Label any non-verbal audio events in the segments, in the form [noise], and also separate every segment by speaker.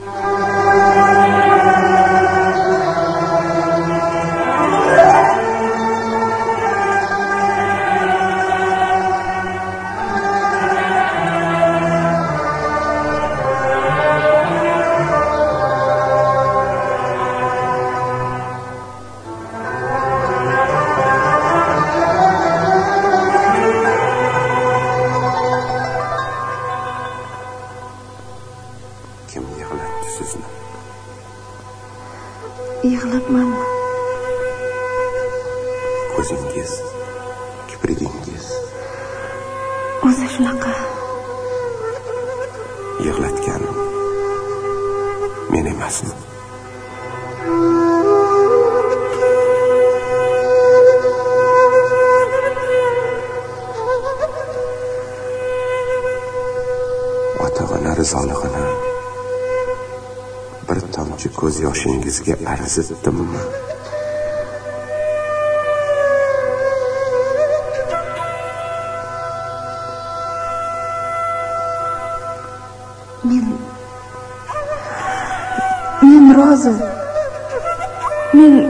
Speaker 1: kim yoshingizga arzitdimmi
Speaker 2: men men rozi men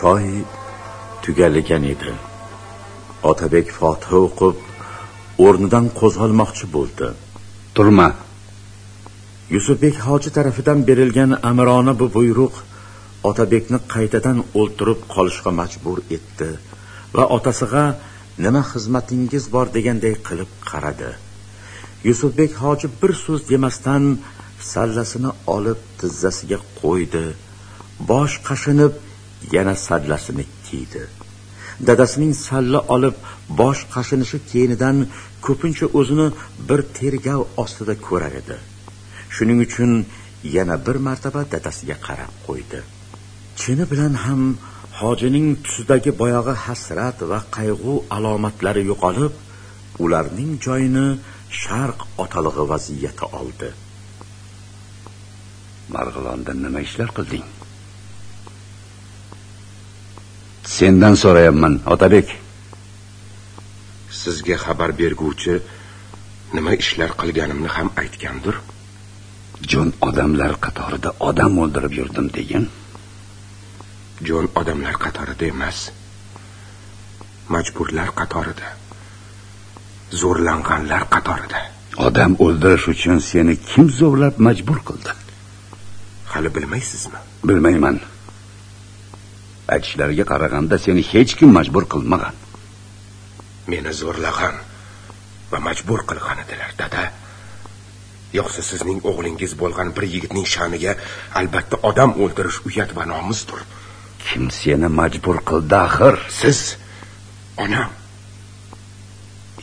Speaker 3: Choy tugalgan edi. Otabek fotiha o'qib o'rnidan qo'zg'almoqchi bo'ldi.
Speaker 4: Turma.
Speaker 3: Yusufbek hoji tarafidan berilgan amirona bu buyruq otabekni qaytadan o'ltirib qolishga majbur etdi va otasiga nima xizmatingiz bor? deganday qilib qaradi. Yusufbek hoji bir so'z demasdan sallasini olib tizzasiga qo'ydi. Bosh qashinib yana sallasini kiydi. Dadasining salla olib bosh qashinishi keyinidan ko'pincha o'zini bir tergov ostida ko'rar edi. Shuning uchun yana bir martaba dadasiga qarab qo'ydi. Chini bilan ham hojining tusidagi boyag'i hasrat va qayg'u alomatlari yo'qolib ularning joyini sharq otalig'i vaziyati oldi.
Speaker 4: Marg'ilonda nima ishlar qilding? Sendan so'rayapman otabek.
Speaker 1: Sizga xabar berguvchi nima ishlar qilganimni ham aytgandir.
Speaker 4: Jo'n odamlar qatorida odam o'ldirib yurdim degan.
Speaker 1: Jo'n odamlar qatorida emas majburlar qatorida zo'rlanganlar qatorida.
Speaker 4: Odam o'ldirish uchun seni kim zo'rlab majbur qildi?
Speaker 1: Hali bilmaysizmi?
Speaker 4: Bilmayman aytishlariga qaraganda seni hech kim majbur qilmagan.
Speaker 1: Meni zo'rlagan va majbur qilgan edilar dada. Yo'qsa sizning o'g'lingiz bo'lgan bir yigitning sha'niga albatta odam o'ldirish uyat va nomusdir
Speaker 4: kim seni majbur qildi axir?
Speaker 1: Siz onam.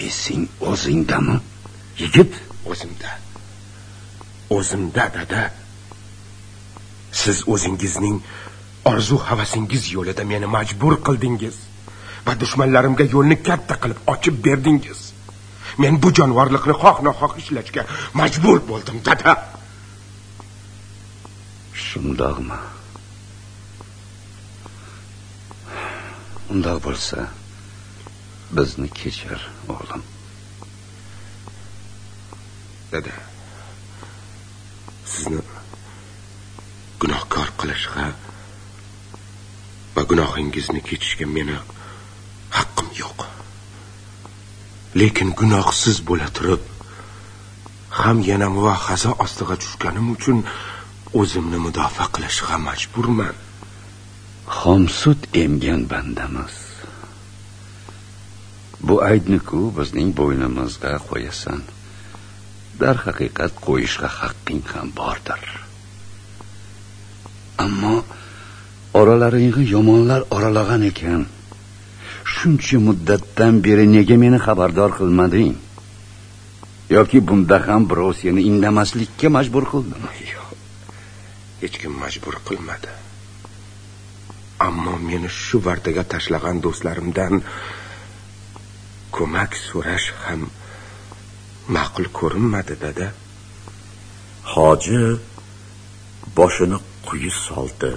Speaker 4: Esing o'zingdami? Yigit?
Speaker 1: O'zimda. O'zimda dada. Siz o'zingizning orzu havasingiz yo'lida meni majbur qildingiz va dushmanlarimga yo'lni katta qilib ochib berdingiz. Men bu jonivorlikni xoh noxoh ishlashga majbur bo'ldim dada.
Speaker 4: Shundoqmi? Undoq bo'lsa bizni kechir o'g'lim.
Speaker 1: Dada sizni gunohkor qilishga va gunohingizni kechishga meni haqqim yo'q. Lekin gunohsiz bo'la turib ham yana muvahhaza ostiga tushganim uchun o'zimni mudofaa qilishga majburman.
Speaker 4: Xomsut emgan bandamiz. Bu aybni-ku bizning bo'ynimizga qo'yasan. Darhaqiqat qo'yishga haqqing ham bordir. Ammo oralaringga yomonlar oralagan ekan. Shuncha muddatdan beri nega meni xabardor qilmading? Yoki bunda ham birov seni indamaslikka majbur qildimi? [laughs]
Speaker 1: Yo'q hech kim majbur qilmadi. Ammo meni shu vartaga tashlagan do'stlarimdan ko'mak so'rash ham ma'qul ko'rinmadi dada.
Speaker 3: Hoji boshini quyi soldi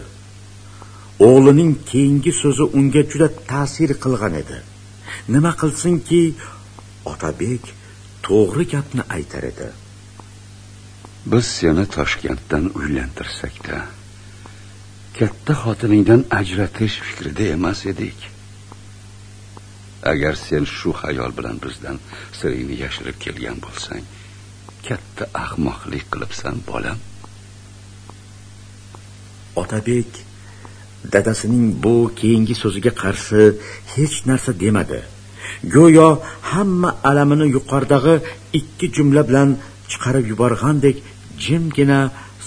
Speaker 3: o'g'lining keyingi so'zi unga juda ta'sir qilgan edi. Nima qilsinki otabek to'g'ri gapni aytar edi.
Speaker 4: Biz seni toshkentdan uylantirsakda katta xotiningdan ajratish fikrida emas edik. Agar sen shu xayol bilan bizdan siringni yashirib kelgan bo'lsang katta ahmoqlik qilibsan bolam.
Speaker 3: Otabek dadasining bu keyingi so'ziga qarshi hech narsa demadi. Go'yo hamma alamini yuqoridagi ikki jumla bilan chiqarib yuborgandek jimgina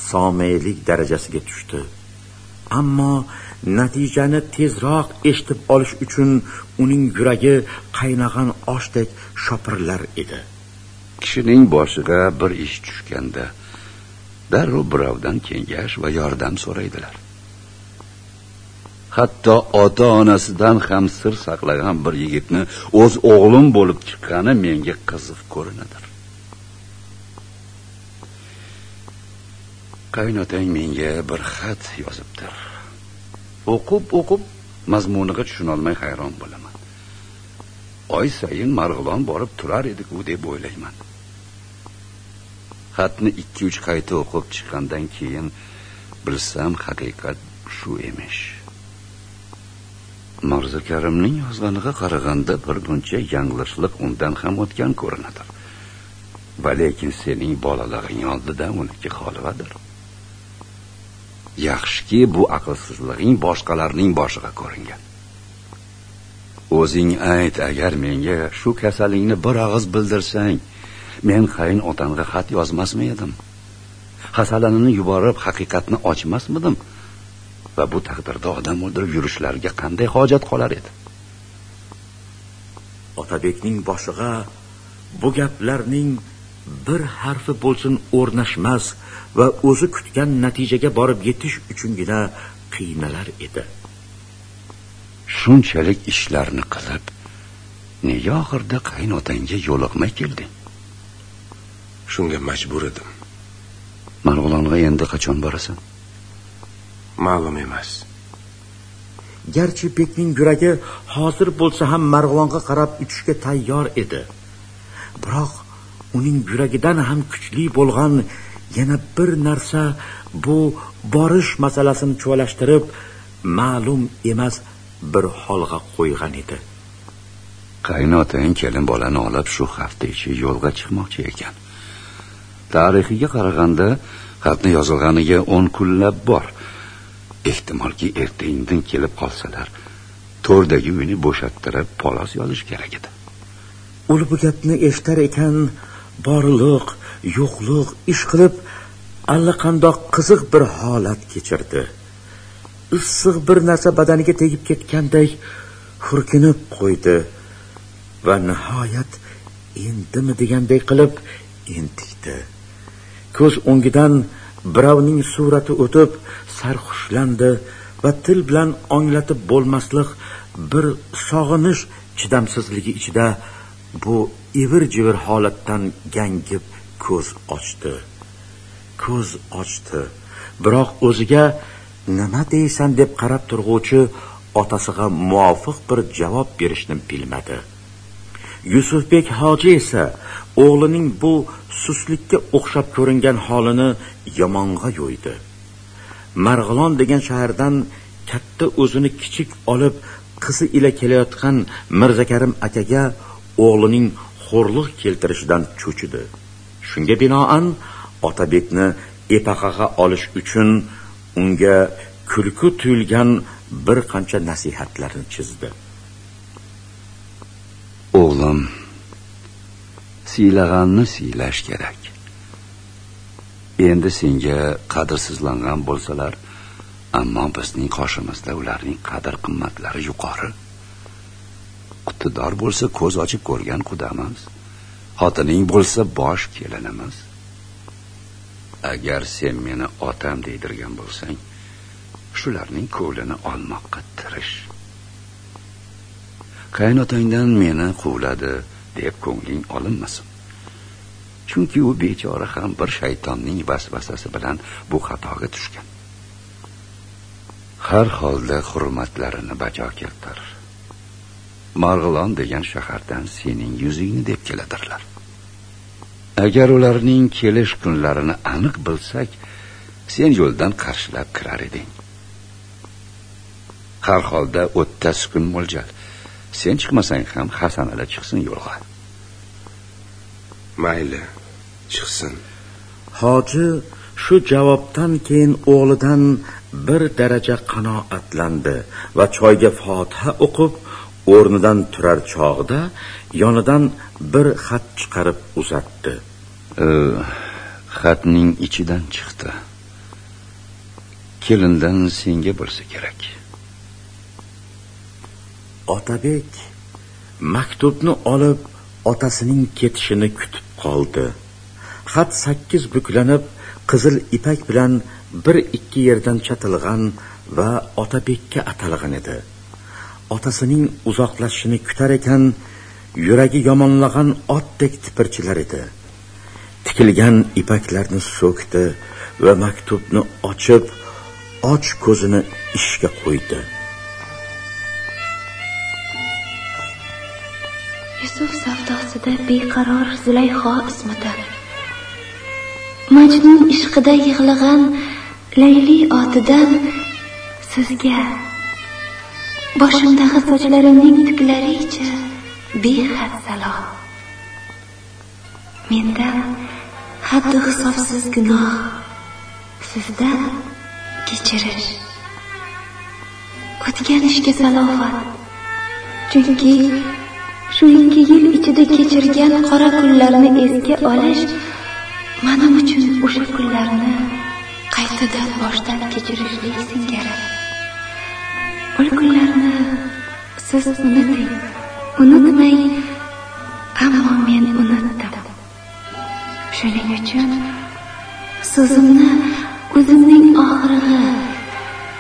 Speaker 3: somiylik darajasiga tushdi. Ammo natijani tezroq eshitib olish uchun uning yuragi qaynagan oshdek shopirlar edi.
Speaker 4: Kishining boshiga bir ish tushganda darrov birovdan kengash va yordam so'raydilar. Hatto ota onasidan ham sir saqlagan bir yigitni o'z o'g'lim bo'lib chiqqani menga qiziq ko'rinadir qaynotang menga bir xat yozibdir. O'qib o'qib mazmuniga tushunolmay hayron bo'laman. Oy sayin marg'ilon borib turar edik u deb o'ylayman. Xatni ikki uch qayta o'qib chiqqandan keyin bilsam haqiqat shu emish. Marza karimning yozganiga qaraganda bir buncha yanglishlik undan ham o'tgan ko'rinadi. Va lekin sening bolalaring oldida uniki xolivadir yaxshiki bu aqlsizliging boshqalarning boshiga ko'ringan. O'zing ayt agar menga shu kasalingni bir og'iz bildirsang men qayin otangga xat yozmasmi edim? Hasalanini yuborib haqiqatni ochmasmidim? Va bu taqdirda odam o'ldirib yurishlariga qanday hojat qolar edi?
Speaker 3: Otabekning boshiga bu gaplarning bir harfi bo'lsin o'rnashmas va o'zi kutgan natijaga borib yetish uchungina qiynalar edi.
Speaker 4: Shunchalik ishlarni qilib nega oxirida qaynotangga yo'liqmay kelding.
Speaker 1: Shunga majbur edim.
Speaker 4: Marg'ilonga endi qachon borasan
Speaker 1: ma'lum emas.
Speaker 3: Garchi bekning yuragi hozir bo'lsa ham marg'ilonga qarab uchishga tayyor edi. Biroq uning yuragidan ham kuchli bo'lgan yana bir narsa bu borish masalasini chuvalashtirib ma'lum emas bir holga qo'ygan edi.
Speaker 4: Qaynotang kelin bolani olib shu hafta ichi yo'lga chiqmoqchi ekan. Tarixiga qaraganda xatni yozilganiga o'n kunlab bor ehtimolki erta indin kelib qolsalar to'rdagi uyni bo'shattirib polos yozish kerak edi.
Speaker 3: U bu gapni eshitar ekan borliq yo'qliq ish qilib allaqandoq qiziq bir holat kechirdi. Issiq bir narsa badaniga tegib ketgandek hurkinib qo'ydi va nihoyat endimi degandek qilib entikdi. Ko'z o'ngidan birovning surati o'tib sarxushlandi va til bilan onglatib bo'lmaslik bir sog'inish chidamsizligi ichida bu ivir jivir holatdan gangib ko'z ochdi. Ko'z ochdi. Biroq o'ziga nima deysan deb qarab turg'uvchi otasiga muvofiq bir javob berishni bilmadi. Yusufbek hoji esa o'g'lining bu suslikka o'xshab ko'ringan holini yomonga yo'ydi. Marg'ilon degan shahardan katta o'zini kichik olib qizi ila kelayotgan mirzakarim akaga o'g'lining xo'rliq keltirishidan cho'chidi. Shunga binoan otabekni epaqaga olish uchun unga kulku tuyulgan bir qancha nasihatlarni chizdi.
Speaker 4: O'g'lim siylag'anni siylash kerak. Endi senga qadrsizlangan bo'lsalar ammo bizning qoshimizda ularning qadr qimmatlari yuqori. Qutidor bo'lsa ko'z ochib ko'rgan qudamiz. Xotining bo'lsa bosh kelinimiz. Agar sen meni otam deydirgan bo'lsang shularning ko'lini olmoqqa tirish. Qaynotangdan meni quvladi deb ko'ngling olinmasin. Chunki u bechora ham bir shaytonning vasvasasi bilan bu xatoga tushgan. Har holda hurmatlarini bajo keltir marg'ilon degan shahardan sening yuzingni deb keladirlar. Agar ularning kelish kunlarini aniq bilsak sen yo'ldan qarshilab kirar eding. Har holda o'ttiz kun mo'ljal. Sen chiqmasang ham hasan ala chiqsin yo'lga.
Speaker 1: Mayli. Chiqsin.
Speaker 3: Hoji shu javobdan keyin o'g'lidan bir daraja qanoatlandi va choyga fotiha o'qib o'rnidan turar chog'ida yonidan bir xat chiqarib uzatdi.
Speaker 4: Xatning ichidan chiqdi. Kelindan senga bo'lsa kerak.
Speaker 3: Otabek maktubni olib otasining ketishini kutib qoldi xat sakkiz buklanib qizil ipak bilan bir ikki yerdan chatilgan va otabekka atalgan edi. Otasining uzoqlashishini kutar ekan yuragi yomonlagan otdek tipirchilar edi. Tikilgan ipaklarni so'kdi va maktubni ochib och ko'zini ishga qo'ydi.
Speaker 2: Yusuf savdosida beqaror zulayho ismida majnun ishqida yig'lag'an layli otidan sizga boshimdagi sochlarimning tuklaricha behad salom mendan haddi hisobsiz gunoh sizdan kechirish. O'tgan ishga salovat. Chunki shu ikki yil ichida kechirgan qora kunlarni esga olish mana uchun o'sha kunlarni qaytadan boshdan kechirishlik singari u kunlarni siz unuting. Unutmang ammo men unutdim. Shuning uchun so'zimni o'zimning og'rig'i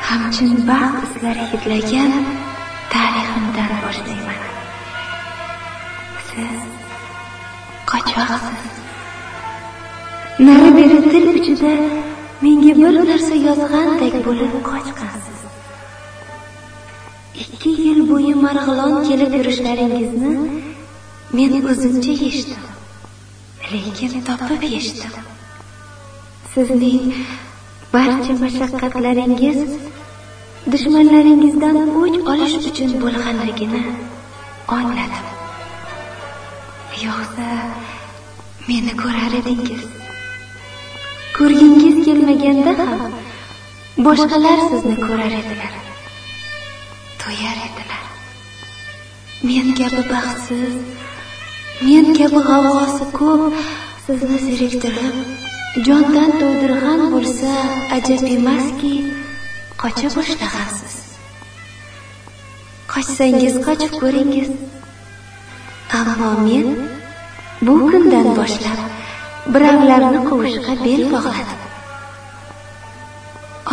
Speaker 2: hamchin baxt izlari hidlagan tariximdan boshlayman. Siz qochoqsiz. Nari beri til uchida menga bir narsa yozgandek bo'lib qochqansiz. Ikki yil bo'yi marg'ilon kelib yurishlaringizni men o'zimcha eshitdim lekin topib yechdim sizning barcha mashaqqatlaringiz dushmanlaringizdan o'ch olish uchun bo'lganligini angladim yo'qsa meni ko'rar edingiz. Ko'rgingiz kelmaganda ham boshqalar sizni ko'rar edilar to'yar edilar. Men kabi baxtsiz men kabi g'avg'osi ko'p sizni zeriktirib jondan to'ydirgan bo'lsa ajab emaski qocha boshlagansiz. Qochsangiz qochib ko'ringiz. Ammo men bu kundan boshlab birovlarni quvishga bel bog'ladim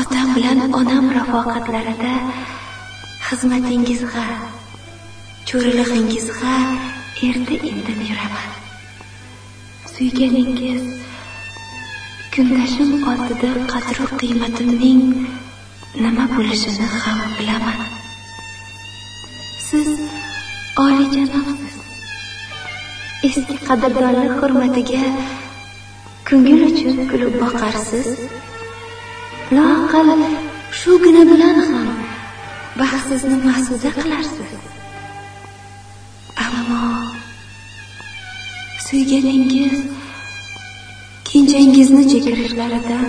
Speaker 2: otam bilan onam rafoqatlarida xizmatingizga cho'rilig'ingizga erta indin yuraman. Suyganingiz kundashim oldida qadru qiymatimning nima bo'lishini ham bilaman. Siz olijanobsiz eski qadrdonlik hurmatiga ko'ngil uchun kulib boqarsiz? Loaqal shugina bilan ham baxtsizni mahsuda qilarsiz. Ammo suyganingiz kenjangizni chekirishlaridan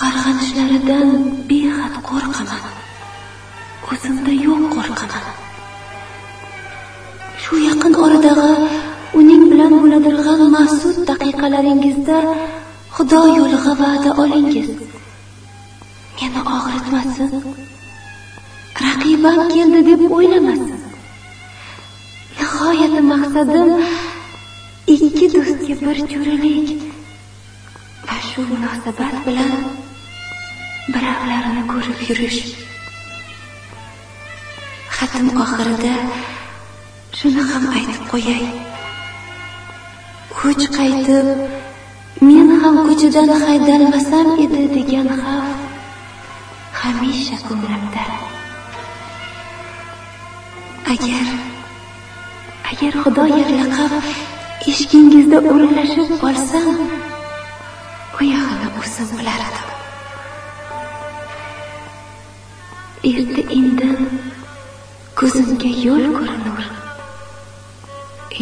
Speaker 2: qarg'anishlaridan behad qo'rqaman. O'zimda yo'q qo'rqaman. Shu yaqin oradag'i uning bilan mahsud daqiqalaringizda xudo yo'liga va'da olingiz. Meni og'ritmasin. Raqibam keldi deb o'ylamasin. Nihoyat maqsadim ikki do'stga bir jo'ralik va shu munosabat bilan birovlarni ko'rib yurish. Xatim oxirida shuni ham aytib qo'yay. Kuch qaytib men ham ko'chadan haydalmasam edi degan xavf hamisha ko'nglimda. Agar agar xudo yarlaqab eshigingizda o'rinlashib qolsam u yog'ini o'zim bilar edim erta indin ko'zimga yo'l ko'rinur.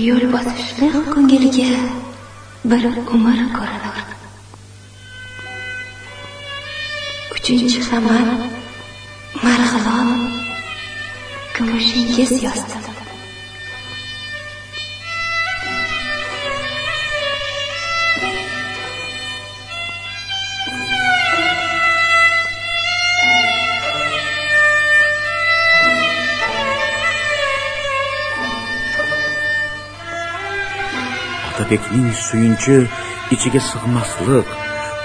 Speaker 2: Yo'l bosishliq ko'ngilga bir umr ko'rinur uchinchi xabar marg'ilon kumushingiz yozdim.
Speaker 3: Erkakning suyunchi ichiga sig'maslik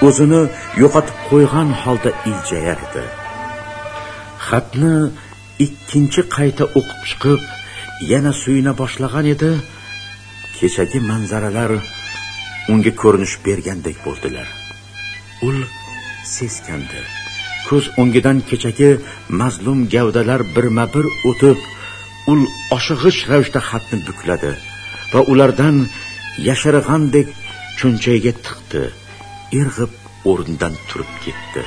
Speaker 3: o'zini yo'qotib qo'ygan holda iljayardi xatni ikkinchi qayta o'qib chiqib yana suyuna boshlagan edi. Kechagi manzaralar unga ko'rinish bergandek bo'ldilar. Ul seskandi. Ko'z o'ngidan kechagi mazlum gavdalar birma bir o'tib ul oshig'ish ravishda xatni bukladi va ulardan yashirg'andek cho'nchagiga tiqdi irg'ib o'rnidan turib ketdi.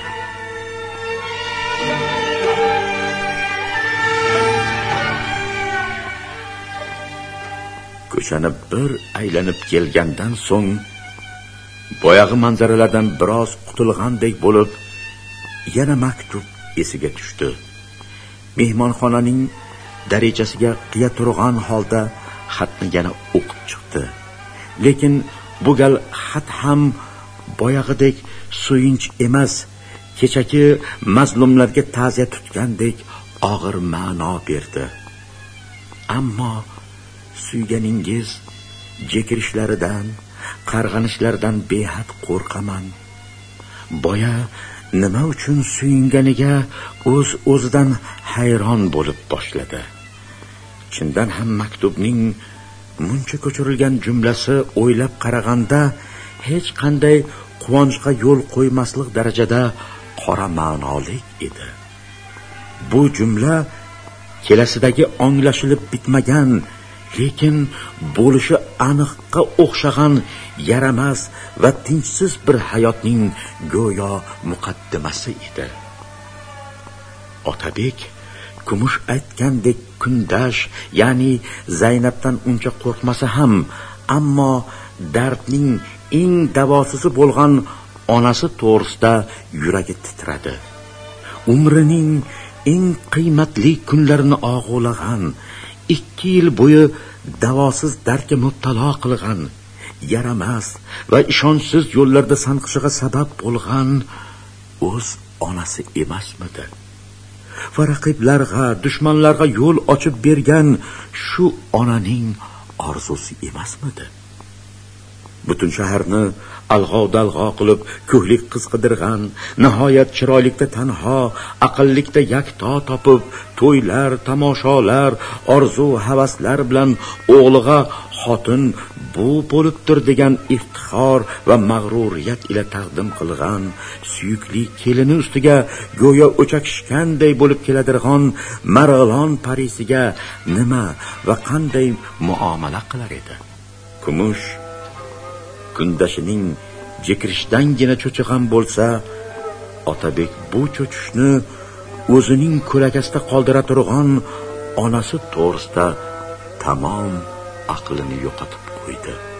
Speaker 3: Ko'chani bir aylanib kelgandan so'ng boyag'i manzaralardan biroz qutulgandek bo'lib yana maktub esiga tushdi. Mehmonxonaning darajasiga qiya turgan holda xatni yana o'qib chiqdi. Lekin bu gal xat ham boyag'idek suyunch emas. Kechagi mazlumlarga ta'ziya tutgandek og'ir ma'no berdi. Ammo suyganingiz jekirishlaridan qarg'anishlaridan behad qo'rqaman. Boya nima uchun suyunganiga o'z o'zidan hayron bo'lib boshladi. Chindan ham maktubning muncha ko'chirilgan jumlasi o'ylab qaraganda hech qanday quvonchga yo'l qo'ymaslik darajada qora ma'nolik edi. Bu jumla kelasidagi onglashilib bitmagan lekin bo'lishi aniqqa o'xshagan yaramas va tinchsiz bir hayotning go'yo muqaddimasi edi. Otabek kumush aytgandek kundash ya'ni zaynabdan uncha qo'rqmasa ham ammo dardning eng davosisi bo'lgan onasi to'g'risida yuragi titradi. Umrining eng qiymatli kunlarini og'ulagan ikki yil bo'yi davosiz dardga mubtalo qilgan yaramas va ishonchsiz yo'llarda sanqishiga sabab bo'lgan o'z onasi emasmidi? Va raqiblarga dushmanlarga yo'l ochib bergan shu onaning orzusi emasmidi? Butun shaharni alg'ov dalg'o qilib ko'hlik qiz qidirg'an nihoyat chiroylikda tanho aqllikda yakto topib to'ylar tomoshalar orzu havaslar bilan o'g'liga xotin bu bo'libdir degan iftixor va mag'ruriyat ila taqdim qilgan suyukli kelini ustiga go'yo o'chakishganday bo'lib keladirg'on marg'ilon parisiga nima va qanday muomala qilar edi? Kumush kundashining jikrishdangina cho'chigan bo'lsa otabek bu cho'chishni o'zining ko'lakasida qoldira turgan onasi to'g'risida tamom aqlini yo'qotib qo'ydi.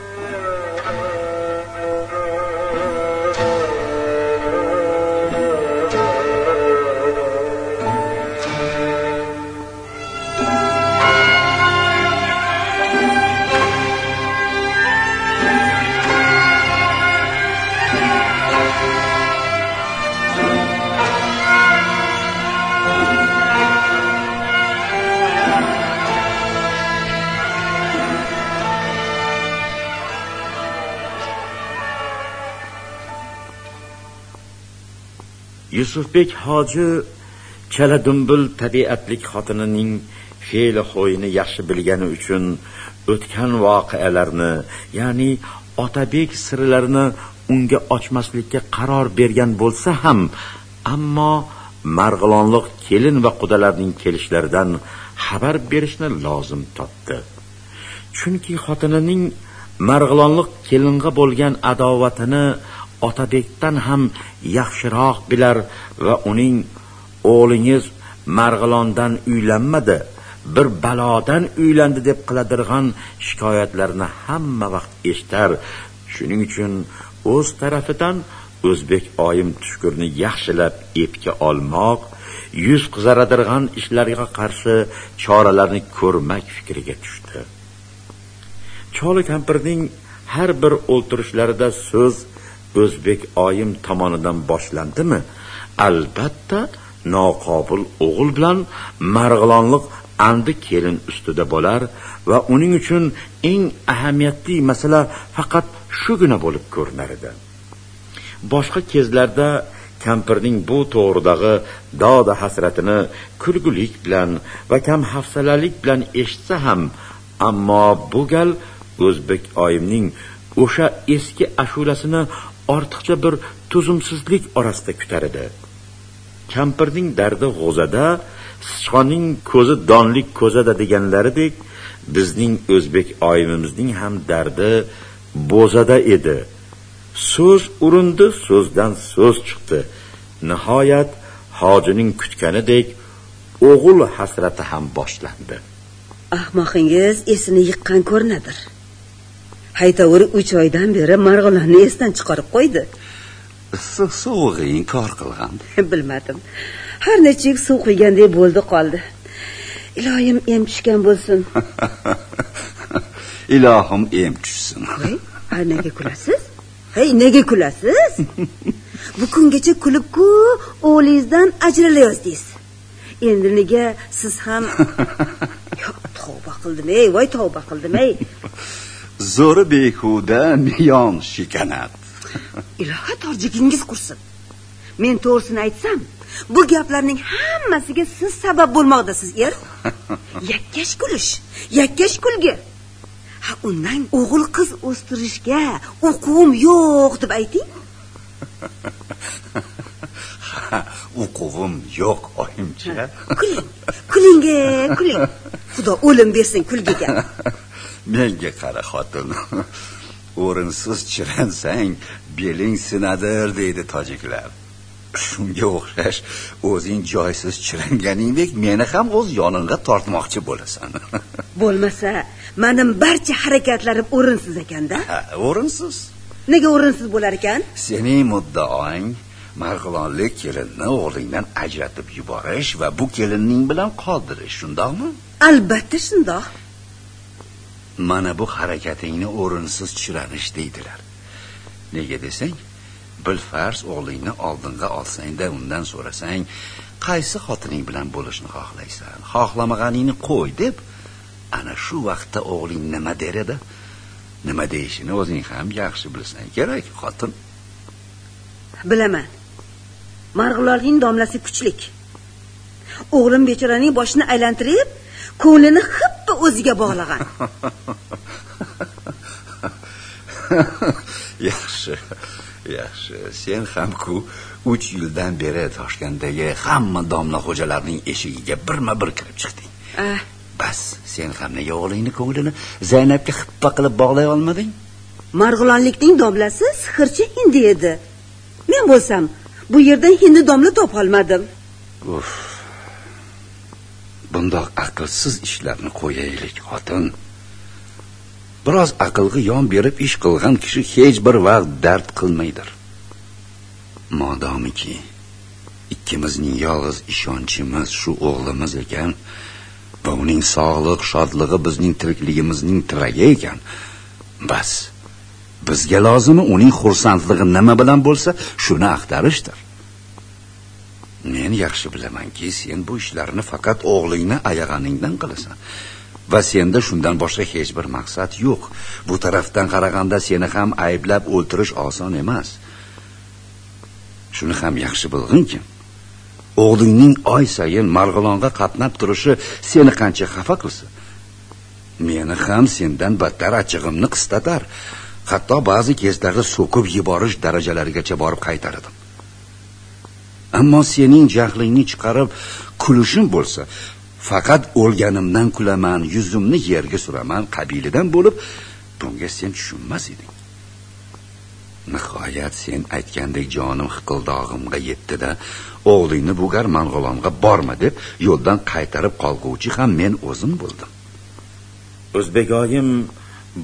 Speaker 3: Yusufbek hoji chala dumbul tabiatlik xotinining fe'li xo'yini yaxshi bilgani uchun o'tgan voqealarni ya'ni otabek sirlarini unga ochmaslikka qaror bergan bo'lsa ham ammo marg'ilonliq kelin va qudalarning kelishlaridan xabar berishni lozim topdi. Chunki xotinining marg'ilonliq kelinga bo'lgan adovatini otabekdan ham yaxshiroq bilar va uning o'g'lingiz marg'ilondan uylanmadi bir balodan uylandi deb qiladirg'an shikoyatlarni hamma vaqt eshitar. Shuning uchun o'z tarafidan o'zbek oyim tushkurni yaxshilab epga olmoq yuz qizaradirg'an ishlarga qarshi choralarni ko'rmak fikriga tushdi. Choli kampirning har bir o'ltirishlarida so'z o'zbek oyim tomonidan boshlandimi? Albatta noqobil o'g'il bilan marg'ilonlik andi kelin ustida bo'lar va uning uchun eng ahamiyatli masala faqat shugina bo'lib ko'rinar edi. Boshqa kezlarda kampirning bu to'g'ridagi doda hasratini kulgulik bilan va kam hafsalalik bilan eshitsa ham ammo bu gal o'zbek oyimning o'sha eski ashulasini ortiqcha bir tuzumsizlik orasida kutar edi. Kampirning dardi g'o'zada sichqonning ko'zi donlik ko'zada deganlaridek bizning o'zbek oyimimizning ham dardi bo'zada edi. So'z urindi so'zdan so'z chiqdi. Nihoyat hojining kutganidek o'g'il hasrati ham boshlandi.
Speaker 5: Ahmoqingiz esini yiqqan ko'rinadir. Haytovur uch oydan beri marg'ilonni esdan chiqarib qo'ydi.
Speaker 4: Issiq sovug'i inkor qilgan. [laughs]
Speaker 5: Bilmadim. Har nechik suv quyganday bo'ldi qoldi. Iloyim em tushgan bo'lsin. [laughs]
Speaker 4: Ilohim em tushsin.
Speaker 5: Hey nega kulasiz? Hey nega kulasiz? [laughs] Bu kungacha kulib ku o'g'lingizdan ajralayotdingiz endi nega siz ham tavba qildim ey voy tavba qildim ey
Speaker 4: zo'ri behuda miyon shikanat. [laughs]
Speaker 5: Ilohi torjigingiz qursin. Men to'g'risini aytsam bu gaplarning hammasiga siz sabab bo'lmoqdasiz er. [laughs] Yakkash kulish yakkash kulgi. Ha undan o'g'il qiz o'stirishga uquvim yo'q deb ayting.
Speaker 4: Uquvim yo'q oyimcha.
Speaker 5: Kuling kuling kuling. Xudo o'lim bersin kulgiga [laughs]
Speaker 4: menga qara xotin. [laughs] O'rinsiz chiransang beling sinadir deydi tojiklar. Shunga o'xshash o'zing joysiz chiranganingdek meni ham o'z yoningga tortmoqchi bo'lasan. [laughs]
Speaker 5: Bo'lmasa mening barcha harakatlarim o'rinsiz ekanda
Speaker 4: ha o'rinsiz.
Speaker 5: Nega o'rinsiz bo'lar ekan?
Speaker 4: Sening muddaoing marg'ilonlik kelinni o'g'lingdan ajratib yuborish va bu kelinning bilan qoldirish shundoqmi?
Speaker 5: Albatta shundoq
Speaker 4: mana bu harakatingni o'rinsiz tushiranish deydilar. Nega desang bilfarz o'g'lingni oldinga olsangda undan so'rasang qaysi xotining bilan bo'lishni xohlaysan? Xohlamag'aningni qo'y deb ana shu vaqtda o'g'ling nima der edi? Nima deyishini o'zing ham yaxshi bilsang kerak xotin.
Speaker 5: Bilaman. Marg'ilonning domlasi kuchlik. O'g'lim bechoraning boshini aylantirib ko'nglini xippa o'ziga bog'lagan. [laughs]
Speaker 4: Yaxshi yaxshi. Sen ham ku uch yildan beri toshkentdagi hamma domla xo'jalarning eshigiga birma bir kirib chiqding.
Speaker 5: Ah,
Speaker 4: bas sen ham nega o'g'lingni ko'nglini zaynabga xippa qilib bog'lay olmading?
Speaker 5: Marg'ilonlikning domlasi sixirchi hindi edi. Men bo'lsam bu yerdan hindi domla topolmadim
Speaker 4: uf bundoq aqlsiz ishlarni qo'yaylik xotin. Biroz aqlga yon berib ish qilgan kishi hech bir vaqt dard qilmaydir. Modomiki ikkimizning yolg'iz ishonchimiz shu o'g'limiz ekan va uning sog'lik shodlig'i bizning tirikligimizning tiragi ekan. Bas bizga lozimi uning xursandligi nima bilan bo'lsa shuni axtarishdir. Men yaxshi bilamanki sen bu ishlarni faqat o'g'lingni ayag'aningdan qilasan. Va senda shundan boshqa hech bir maqsad yo'q. Bu tarafdan qaraganda seni ham ayblab o'ltirish oson emas. Shuni ham yaxshi bilginki o'g'lingning oy sayin marg'ilonga qatnab turishi seni qancha xafa qilsa meni ham sendan battar achig'imni qistatar. Hatto ba'zi kezlarda so'kib yuborish darajalarigacha borib qaytardim. Ammo sening jahlingni chiqarib kulishim bo'lsa faqat o'lganimdan kulaman yuzimni yerga suraman qabilidan bo'lib bunga sen tushunmas eding. Nihoyat sen aytgandek jonim hiqildog'imga yetdida o'g'lingni bugar gar borma deb yo'ldan qaytarib qolguvchi ham men o'zim bo'ldim.
Speaker 3: O'zbegoyim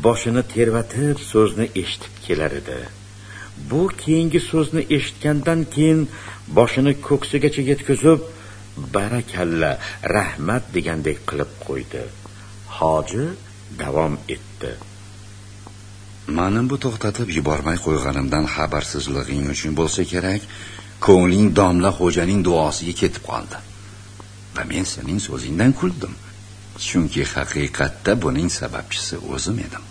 Speaker 3: boshini tervatib so'zni eshitib kelar edi. Bu keyingi so'zni eshitgandan keyin boshini ko'ksigacha yetkazib barakalla rahmat degandek qilib qo'ydi. Hoji davom etdi.
Speaker 4: Mani bu to'xtatib yubormay qo'yganimdan xabarsizliging uchun bo'lsa kerak ko'ngling domla xo'janing duosiga ketib qoldi. Va men sening so'zingdan kuldim. Chunki haqiqatda buning sababchisi o'zim edim.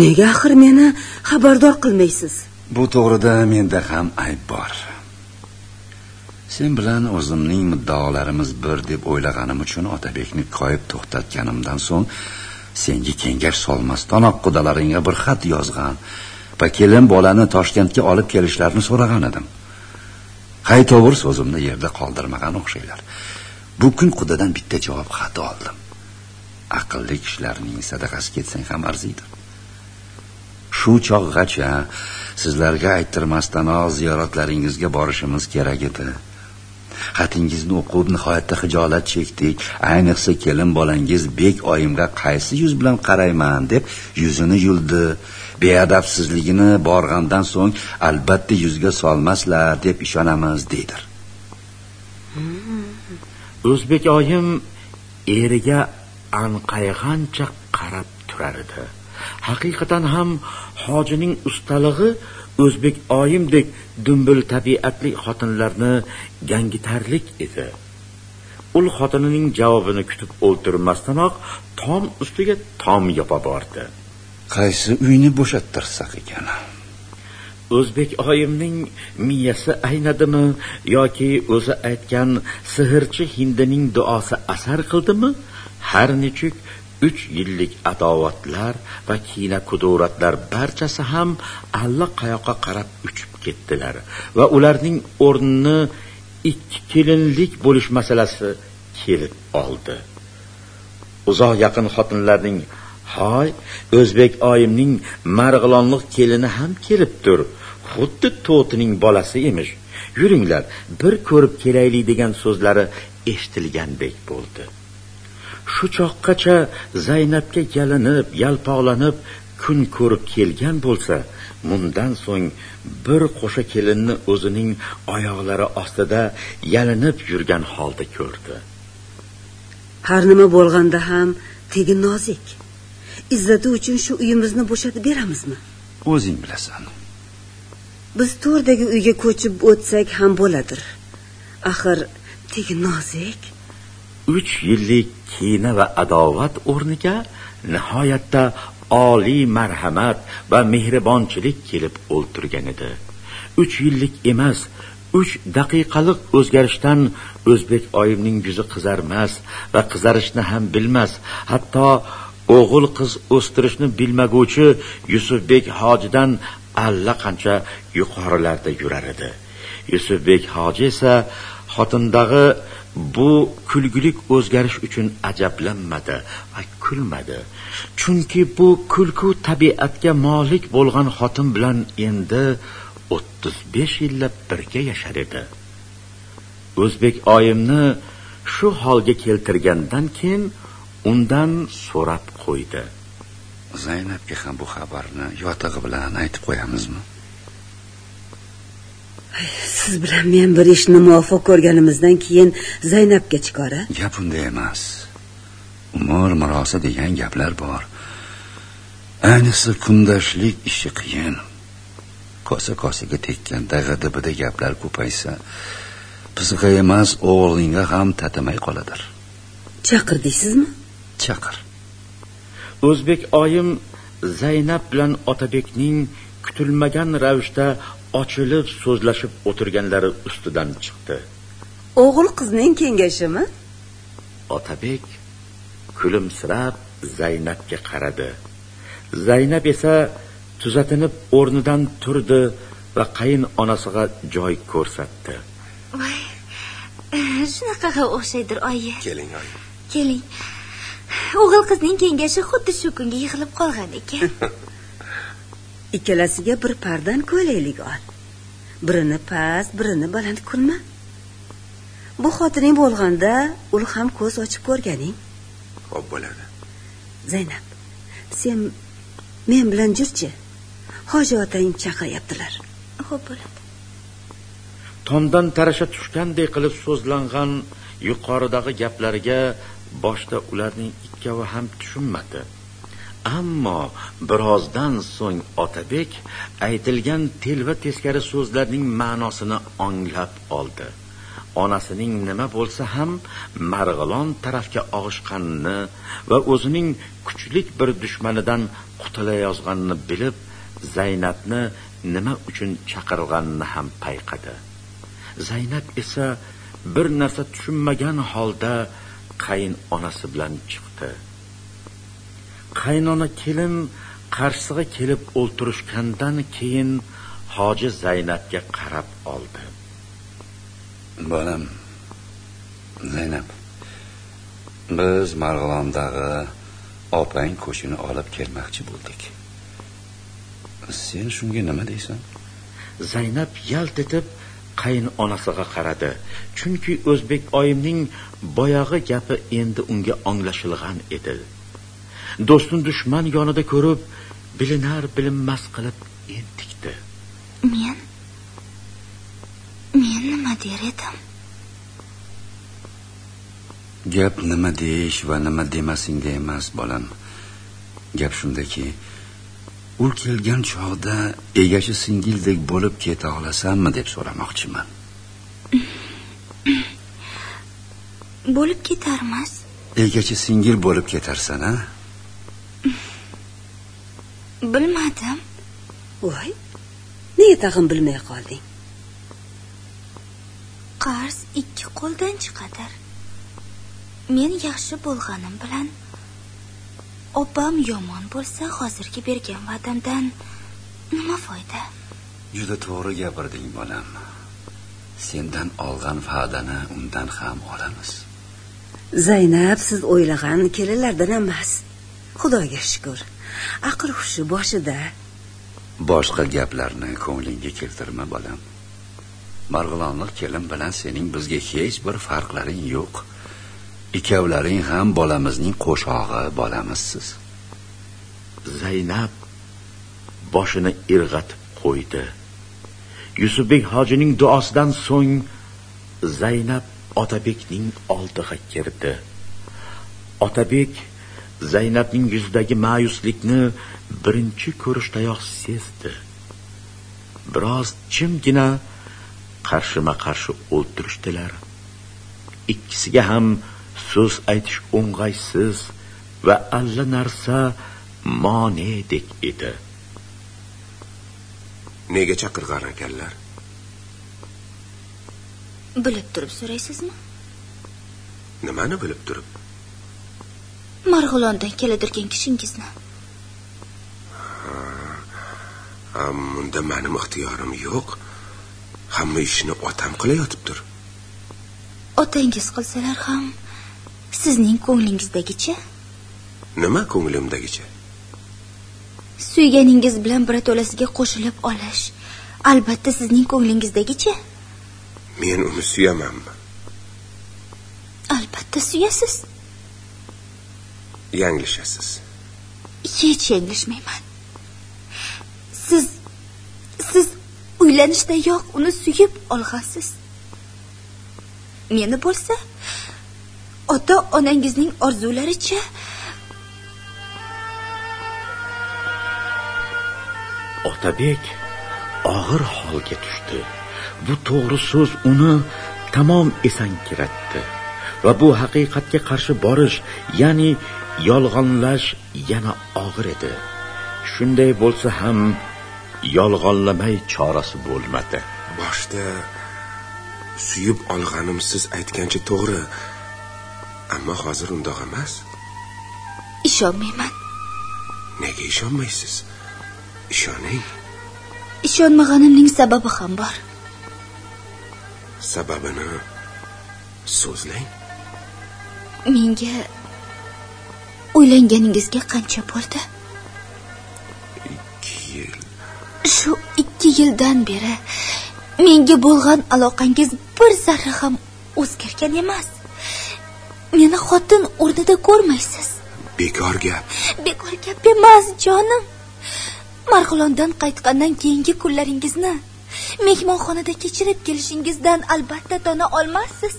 Speaker 5: Nega axir meni xabardor qilmaysiz
Speaker 4: bu to'g'rida menda ham ayb bor. Sen bilan o'zimning muddaolarimiz bir deb o'ylaganim uchun otabekni koyib to'xtatganimdan so'ng senga kengash solmasdanoq qudalaringga bir xat yozgan va kelin bolani toshkentga olib kelishlarini so'ragan edim. Haytovur so'zimni yerda qoldirmagan o'xshaylar. Bu kun qudadan bitta javob xati oldim. Aqlli kishilarning sadaqasi ketsang ham arziydi. Shu chog'gacha sizlarga ayttirmasdanoq ziyoratlaringizga borishimiz kerak edi. Xatingizni o'qib nihoyatda xijolat chekdik. Ayniqsa kelin bolangiz bek oyimga qaysi yuz bilan qarayman deb yuzini yuldi. Beadabsizligini borgandan so'ng albatta yuzga solmaslar deb ishonamiz deydir. Hmm.
Speaker 3: O'zbek oyim eriga anqayg'ancha qarab turar edi. Haqiqatan ham hojining ustalig'i o'zbek oyimdek dumbil tabiatli xotinlarni gangitarlik edi. Ul xotinining javobini kutib o'ltirmasdanoq tom ustiga tom yopa bordi.
Speaker 4: Qaysi uyni bo'shattirsak ekan?
Speaker 3: O'zbek oyimning miyasi aynadimi yoki o'zi aytgan sehrchi hindining duosi asar qildimi? Har nechuk uch yillik adovatlar va kina kuduratlar barchasi ham allaqayoqqa qarab uchib ketdilar. Va ularning o'rnini ikki kelinlik bo'lish masalasi kelib oldi. Uzoq yaqin xotinlarning hoy o'zbek oyimning marg'ilonlik kelini ham kelibdir xuddi to'tining bolasi emish. Yuringlar bir ko'rib kelaylik degan so'zlari eshitilgandek bo'ldi. Shu choqqacha zaynabga yalinib yalpoqlanib kun ko'rib kelgan bo'lsa mundan so'ng bir qo'sha kelinni o'zining oyoqlari ostida yalinib yurgan holda ko'rdi.
Speaker 5: Har nima bo'lganda ham tegi nozik. Izzati uchun shu uyimizni bo'shatib beramizmi?
Speaker 4: O'zing bilasan.
Speaker 5: Biz to'rdagi uyga ko'chib o'tsak ham bo'ladir. Axir tegi nozik
Speaker 3: uch yillik kina va adovat o'rniga nihoyatda oliy marhamat va mehribonchilik kelib o'ltirgan edi. Uch yillik emas uch daqiqalik o'zgarishdan o'zbek oyimning yuzi qizarmas va qizarishni ham bilmas hatto o'g'il qiz o'stirishni bilmaguvchi yusufbek hojidan allaqancha yuqorilarda yurar edi. Yusufbek hoji esa xotindagi bu kulgulik o'zgarish uchun ajablanmadi va kulmadi. Chunki bu kulku tabiatga molik bo'lgan xotin bilan endi o'ttiz besh yillab birga yashar edi. O'zbek oyimni shu holga keltirgandan keyin undan so'rab qo'ydi.
Speaker 4: Zaynabga ham bu xabarni yotig'i bilan aytib qo'yamizmi?
Speaker 5: Siz bilan men bir ishni muvaffaq ko'rganimizdan keyin zaynabga chikora
Speaker 4: gap unda emas. Umr murosa degan gaplar bor. Ayniqsa kundashlik ishi qiyin. Kosa kosaga tekkanda g'idibida gaplar ko'paysa bizga emas o'g'lingga ham tatimay qoladir.
Speaker 5: Chaqir deysizmi?
Speaker 4: Chaqir.
Speaker 3: O'zbek oyim zaynab bilan otabekning kutilmagan ravishda ochilib so'zlashib o'tirganlari ustidan chiqdi.
Speaker 5: O'g'il qizning kengashimi?
Speaker 3: Otabek kulimsirab zaynabga qaradi. Zaynab esa tuzatinib o'rnidan turdi va qayin onasiga joy ko'rsatdi.
Speaker 2: Voy shunaqaga o'xshaydir oyi.
Speaker 1: Keling oyi.
Speaker 2: Keling. O'g'il qizning kengashi xuddi shu kunga yig'ilib qolgan ekan [laughs]
Speaker 5: ikkalasiga bir pardan ko'ylaylik ol. Birini past birini baland qilma bu xotining bo'lganda ul ham ko'z ochib ko'rganing.
Speaker 1: Ho'p bo'ladi
Speaker 5: zaynab sen men bilan jurchi hoji otang chaqiryaptilar
Speaker 2: xo'p bo'ladi.
Speaker 3: Tomdan tarasha tushganday qilib so'zlangan yuqoridagi gaplariga boshda ularning ikkovi ham tushunmadi ammo birozdan so'ng otabek aytilgan telva teskari so'zlarning ma'nosini anglab oldi. Onasining nima bo'lsa ham marg'ilon tarafga og'ishganini va o'zining kuchlik bir dushmanidan qutulayozganini bilib zaynabni nima uchun chaqirganini ham payqadi. Zaynab esa bir narsa tushunmagan holda qayin onasi bilan chiqdi. Qaynona kelin qarshisiga kelib o'ltirishgandan keyin hoji zaynabga qarab oldi.
Speaker 4: Bolam zaynab biz marg'ilondagi opang ko'shini olib kelmoqchi bo'ldik. Sen shunga nima deysan?
Speaker 3: Zaynab yalt etib qayin onasiga qaradi. Chunki o'zbek oyimning boyag'i gapi endi unga anglashilgan edi do'stini dushman yonida ko'rib bilinar bilinmas qilib entikdi.
Speaker 2: Men? Men nima der edim?
Speaker 4: Gap nima deyish va nima demasingda emas bolam. Gap shundaki u kelgan chog'da egachi singildek bo'lib keta olasanmi deb so'ramoqchiman. [clears throat]
Speaker 2: Bo'lib ketarmiz.
Speaker 4: Egachi singil bo'lib ketarsan a
Speaker 2: bilmadim.
Speaker 5: Voy nega tag'in bilmay qolding?
Speaker 2: Qarz ikki qo'ldan chiqadir. Men yaxshi bo'lganim bilan opam yomon bo'lsa hozirgi bergan va'damdan nima foyda?
Speaker 4: Juda to'g'ri gapirding bolam. Sendan olgan va'dani undan ham olamiz.
Speaker 5: Zaynab siz o'ylagan kelinlardan emas. Xudoga shukur aql hushi boshida.
Speaker 4: Boshqa gaplarni ko'nglingga keltirma bolam. Marg'ilonlik kelin bilan sening bizga hech bir farqlaring yo'q. Ikkovlaring ham bolamizning qo'shog'i bolamizsiz.
Speaker 3: Zaynab boshini irg'atib qo'ydi. Yusufbek hojining duosidan so'ng zaynab otabekning oldiga kirdi. Otabek zaynabning yuzidagi ma'yuslikni birinchi ko'rishdayoq sezdi. Biroz jimgina qarshima qarshi o'ltirishdilar. Ikkisiga ham so'z aytish o'ng'aysiz va alla narsa monedek edi.
Speaker 1: Nega chaqirgan ekanlar?
Speaker 2: Bilib turib so'raysizmi?
Speaker 1: Nimani bilib turib
Speaker 2: marg'ilondan keladirgan kishingizni.
Speaker 1: Unda menim ixtiyorim yo'q. Hamma ishni otam qilayotibdir.
Speaker 2: Otangiz qilsalar ham sizning ko'nglingizdagicha
Speaker 1: nima ko'nglimdagicha?
Speaker 2: Suyganingiz bilan birato'lasiga qo'shilib olish albatta sizning ko'nglingizdagicha
Speaker 1: men uni suyamanmi
Speaker 2: albatta suyasiz
Speaker 1: yanglishasiz.
Speaker 2: Hech yanglishmayman. Siz siz uylanishdayoq uni suyib olgansiz meni bo'lsa ota onangizning orzularicha
Speaker 3: otabek og'ir holga tushdi. Bu to'g'ri so'z uni tamom esankiratdi va bu haqiqatga qarshi borish ya'ni yolg'onlash yana og'ir edi. Shunday bo'lsa ham yolg'onlamay chorasi bo'lmadi.
Speaker 1: Boshda suyib olganim siz aytgancha to'g'ri. Ammo hozir undoq emas.
Speaker 2: Ishonmayman.
Speaker 1: Nega ishonmaysiz? Ishoning.
Speaker 2: Ishonmaganimning sababi ham bor.
Speaker 1: Sababini so'zlang.
Speaker 2: Menga uylanganingizga qancha bo'ldi?
Speaker 1: Ikki yil.
Speaker 2: Shu ikki yildan beri menga bo'lgan aloqangiz bir zarra ham o'zgargan emas. Meni xotin o'rnida ko'rmaysiz.
Speaker 1: Bekor gap.
Speaker 2: Bekor gap emas jonim. Marg'ilondan qaytgandan keyingi kunlaringizni mehmonxonada kechirib kelishingizdan albatta tona olmassiz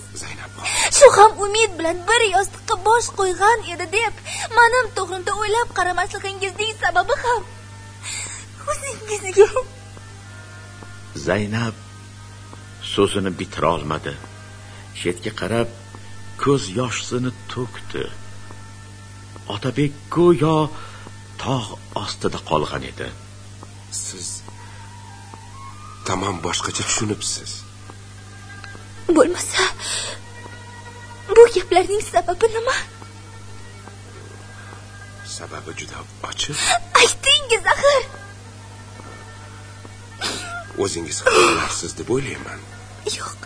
Speaker 2: shu ham umid bilan bir yostiqqa bosh qo'ygan edi deb manim to'g'rimda o'ylab qaramasligingizning sababi ham o'zingizga
Speaker 3: zaynab so'zini bitirolmadi. Chetga qarab ko'z yoshsini to'kdi. Otabek go'yo tog' ostida qolgan edi.
Speaker 1: Siz tamom boshqacha tushunibsiz.
Speaker 2: Bo'lmasa bu gaplarning sababi nima?
Speaker 1: Sababi juda ochiq.
Speaker 2: Aytingiz axir.
Speaker 1: O'zingiz ham bilarsiz deb o'ylayman.
Speaker 2: Yo'q.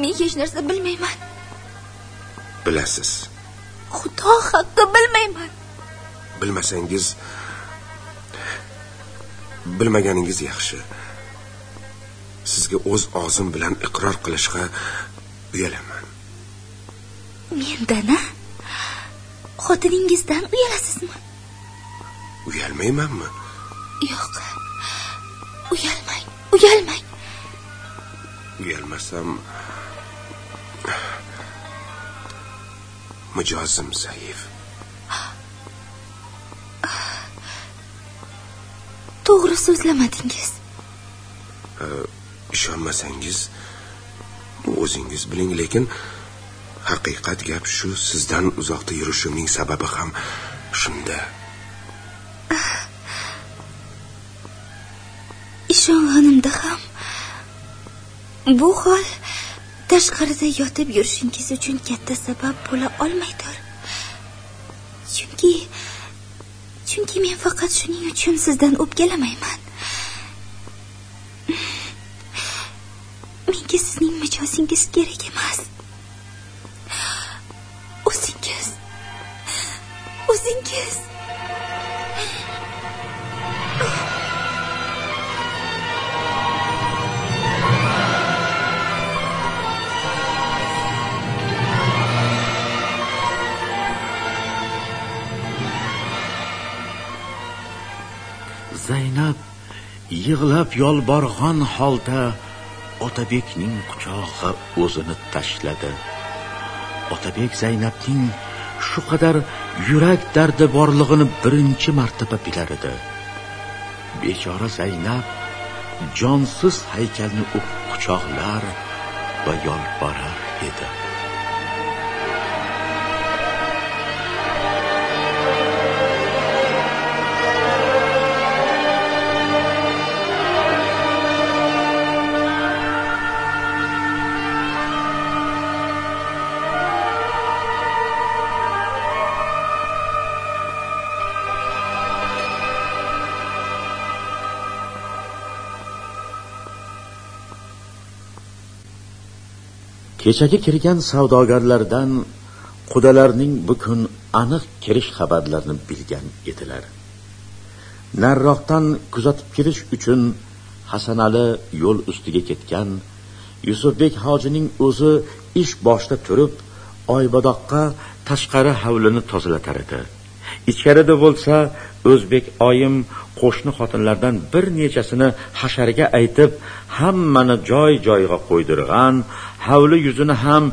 Speaker 2: Men hech narsa bilmayman.
Speaker 1: Bilasiz.
Speaker 2: Xudo haqqi bilmayman.
Speaker 1: Bilmasangiz bilmaganingiz yaxshi. Sizga o'z og'zim bilan iqror qilishga uyalaman
Speaker 2: mendan a xotiningizdan uyalasizmi?
Speaker 1: Uyalmaymanmi?
Speaker 2: Yo'q. Uyalmang uyalmang.
Speaker 1: Uyalmasam mijozim zaif.
Speaker 2: To'g'ri so'zlamadingiz.
Speaker 1: Ishonmasangiz o'zingiz biling lekin haqiqat gap shu sizdan uzoqda yurishimning sababi ham shunda.
Speaker 2: Ishonganimda ham bu hol tashqarida yotib yurishingiz uchun katta sabab bo'la olmaydir. Chunki chunki men faqat shuning uchun sizdan o'pkalamayman menga sizning mijozingiz kerak emas.
Speaker 3: Yig'lab yolborg'on holda otabekning quchog'iga o'zini tashladi. Otabek zaynabning shu qadar yurak dardi borlig'ini birinchi martaba bilar edi. Bechora zaynab jonsiz haykalni quchoqlar va yolborar edi. Kechagi kirgan savdogarlardan qudalarning bu kun aniq kirish xabarlarini bilgan edilar. Narroqdan kuzatib kelish uchun hasanali yo'l ustiga ketgan yusufbek hojining o'zi ish boshda turib oybadoqqa tashqari hovlini tozalatar edi. Ichkarida bo'lsa o'zbek oyim qo'shni xotinlardan bir nechasini hasharga aytib hammani joy joyiga qo'ydirgan hovli yuzini ham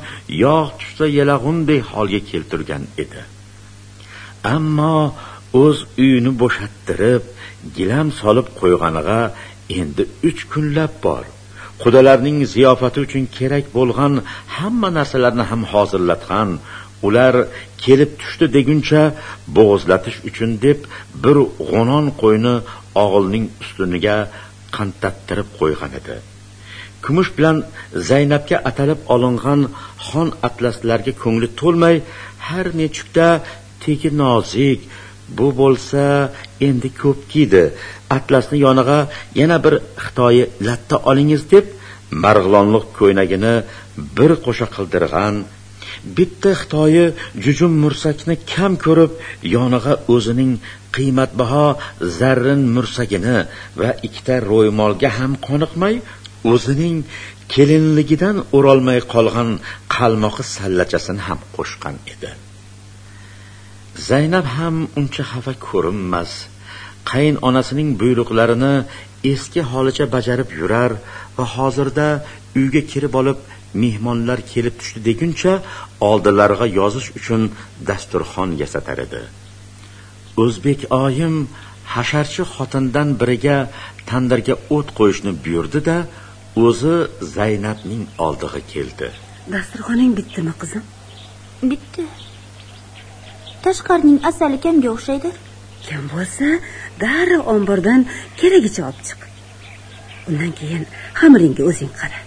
Speaker 3: yog' tushsa yalag'unday holga keltirgan edi. Ammo o'z uyini bo'shattirib gilam solib qo'yganiga endi uch kunlab bor. Qudalarning ziyofati uchun kerak bo'lgan hamma narsalarni ham hozirlatgan ular kelib tushdi deguncha bo'g'izlatish uchun deb bir g'onon qo'yni og'ilning ustuniga qantattirib qo'ygan edi. Kumush bilan zaynabga atalib olingan xon atlaslarga ko'ngli to'lmay har nechukda tegi nozik bu bo'lsa endi ko'p kiydi atlasni yonig'a yana bir xitoyi latta olingiz deb marg'ilonliq ko'ynagini bir qo'sha qildirgan bitta xitoyi jujum mursakni kam ko'rib yonig'a o'zining qiymatbaho zarrin mursagini va ikkita ro'ymolga ham qoniqmay o'zining kelinligidan o'rolmay qolgan qalmoqi sallachasini ham qo'shgan edi. Zaynab ham uncha xafa ko'rinmas. Qayin onasining buyruqlarini eski holicha bajarib yurar va hozirda uyga kirib olib mehmonlar kelib tushdi deguncha oldilariga yozish uchun dasturxon yasatar edi. O'zbek oyim hasharchi xotindan biriga tandirga o't qo'yishni buyurdi da o'zi zaynabning oldiga keldi.
Speaker 5: Dasturxoning bitdimi qizim?
Speaker 2: Bitta tashqarining asali kamga o'xshaydi?
Speaker 5: Kam bo'lsa darrov ombordan keragicha olib chiq. Undan keyin xamiringga o'zing qara.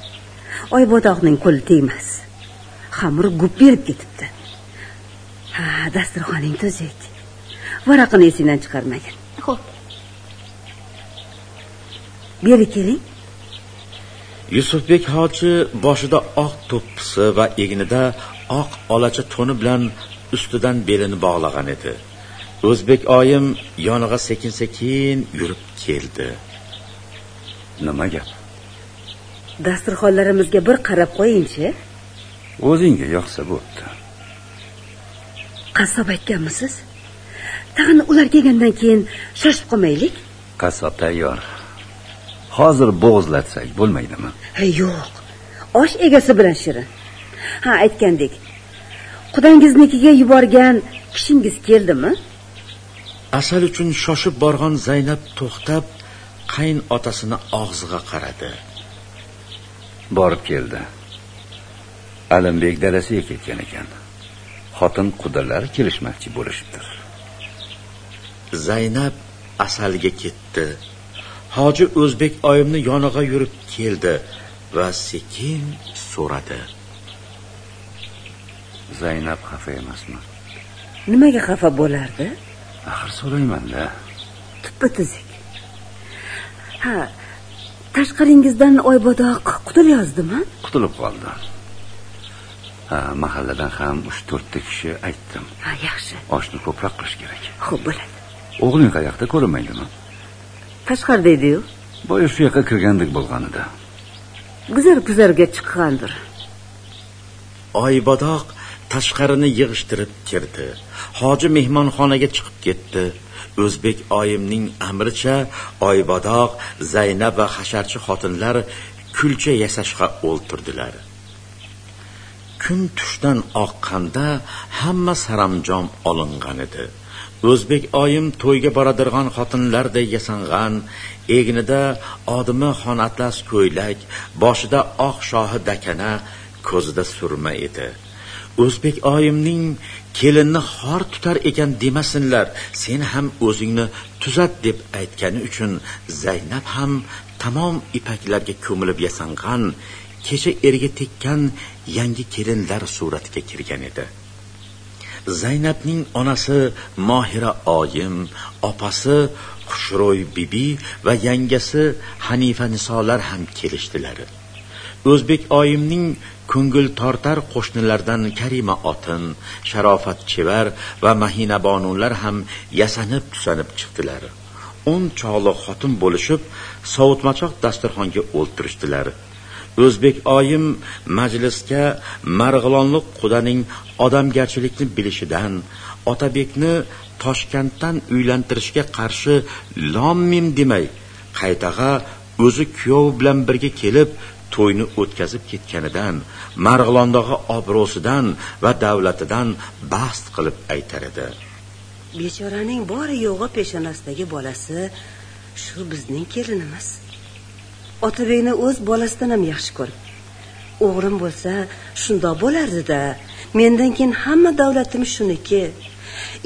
Speaker 5: Oybodoqning qo'li tegmas xamir gup berib ketibdi. Ha dasturxoning tuzuk varaqini esingdan chiqarmagin.
Speaker 2: Xo'p.
Speaker 5: Beri keling.
Speaker 3: Yusufbek hoji boshida oq to'ppisi va egnida oq olacha to'ni bilan ustidan belini bog'lagan edi. O'zbek oyim yonig'a sekin sekin yurib keldi.
Speaker 4: Nima gap?
Speaker 5: Dasturxonlarimizga bir qarab qo'yingchi
Speaker 4: o'zingga yoqsa bo'pti.
Speaker 5: Qassob aytganmisiz tag'in ular kelgandan keyin shoshib qolmaylik?
Speaker 4: Qassob tayyor. Hozir bo'g'izlatsak bo'lmaydimi?
Speaker 5: Ha yo'q. Osh egasi bilan shirin. Ha aytgandek qudangiznikiga yuborgan kishingiz keldimi?
Speaker 3: Asal uchun shoshib borgan zaynab to'xtab qayn otasini og'ziga qaradi.
Speaker 4: Borib keldi alimbek dalasiga ketgan ekan. Xotin qudalari kelishmoqchi bo'lishibdir.
Speaker 3: Zaynab asalga ketdi. Hoji o'zbek oyimni yonig'a yurib keldi va sekin so'radi.
Speaker 4: Zaynab xafa emasmi?
Speaker 5: Nimaga xafa bo'lardi?
Speaker 4: Axir so'raymanda.
Speaker 5: Tuppa tuzuk ha tashqaringizdan oybodoq qutulyaptimi
Speaker 4: qutulib qoldi mahalladan ham uch to'rtta kishi aytdim.
Speaker 5: Ha yaxshi.
Speaker 4: Oshni ko'proq qilish kerak.
Speaker 5: Xo'p bo'ladi.
Speaker 4: O'g'ling qayoqda ko'rinmaydimi
Speaker 5: tashqarida ediyu
Speaker 4: boya shu yoqqa kirgandek bo'lgan edi.
Speaker 5: Guzar puzarga chiqqandir.
Speaker 3: Oybodoq tashqarini yig'ishtirib kirdi. Hoji mehmonxonaga chiqib ketdi. O'zbek oyimning amricha oybodoq zaynab va hasharchi xotinlar kulcha yasashga o'ltirdilar kun tushdan oqqanda hamma saramjom olingan edi. O'zbek oyim to'yga boradirg'an xotinlarday yasang'an egnida odimi xon atlas ko'ylak boshida oq shohi dakana ko'zida surma edi. O'zbek oyimning kelinni xor tutar ekan demasinlar sen ham o'zingni tuzat deb aytgani uchun zaynab ham tamom ipaklarga ko'milib yasangan kecha erga tekkan yangi kelinlar suratiga kirgan edi. Zaynabning onasi mohira oyim opasi xushro'y bibi va yangasi hanifa nisolar ham kelishdilar. O'zbek oyimning ko'ngil tortar qo'shnilardan karima otin sharofat chevar va mahina bonular ham yasanib tusanib chiqdilar. O'n chog'li xotin bo'lishib sovutmachoq dasturxonga o'ltirishdilar. O'zbek oyim majlisga marg'ilonlik qudaning odamgarchilikni bilishidan otabekni toshkentdan uylantirishga qarshi lommim demay qaytag'a o'zi kuyov bilan birga kelib to'yni o'tkazib ketganidan marg'ilondagi obro'sidan va davlatidan bast qilib aytar edi.
Speaker 5: Bechoraning bori yo'g'i peshonasidagi bolasi shu bizning kelinimiz. Otabekni o'z bolasidan ham yaxshi ko'rib o'g'lim bo'lsa shundoq bo'lardida mendan keyin hamma davlatim shuniki.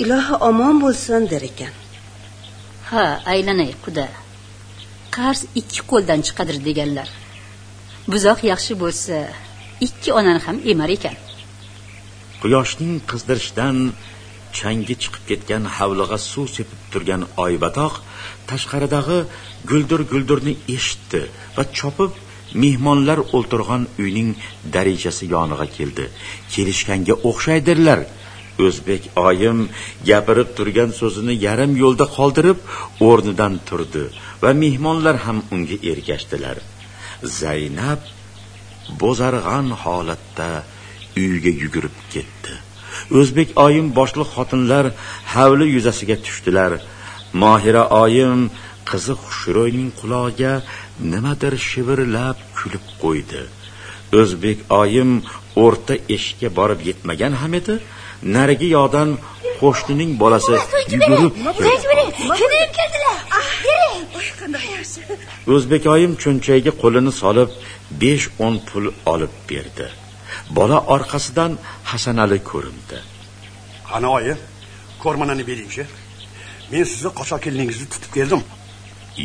Speaker 5: Ilohi omon bo'lsin der ekan.
Speaker 6: Ha aylanay quda. Qars ikki qo'ldan chiqadir deganlar. Buzoq yaxshi bo'lsa ikki onani ham emar ekan.
Speaker 3: Quyoshning qizdirishidan changi chiqib ketgan havlig'a suv sepib turgan oybatoq tashqaridagi guldir guldirni eshitdi va chopib mehmonlar o'ltirgan uyning darajasi yonig'a keldi. Kelishganga o'xshaydirlar. O'zbek oyim gapirib turgan so'zini yarim yo'lda qoldirib o'rnidan turdi va mehmonlar ham unga ergashdilar. Zaynab bo'zarg'an holatda uyiga yugurib ketdi. O'zbek oyim boshliq xotinlar havli yuzasiga tushdilar. Mohira oyim qizi xushro'yning qulog'iga nimadir shivirlab kulib qo'ydi. O'zbek oyim o'rta eshikka borib yetmagan ham edi narigi yoqdan qo'shnining bolasi yugurib
Speaker 2: keldilar.
Speaker 3: O'zbek oyim cho'nchagiga qo'lini solib besh o'n pul olib berdi bola orqasidan hasanali ko'rindi.
Speaker 7: Qani oyi ko'rmanani beringchi. Men sizni qochoq keliningizni tutib keldim.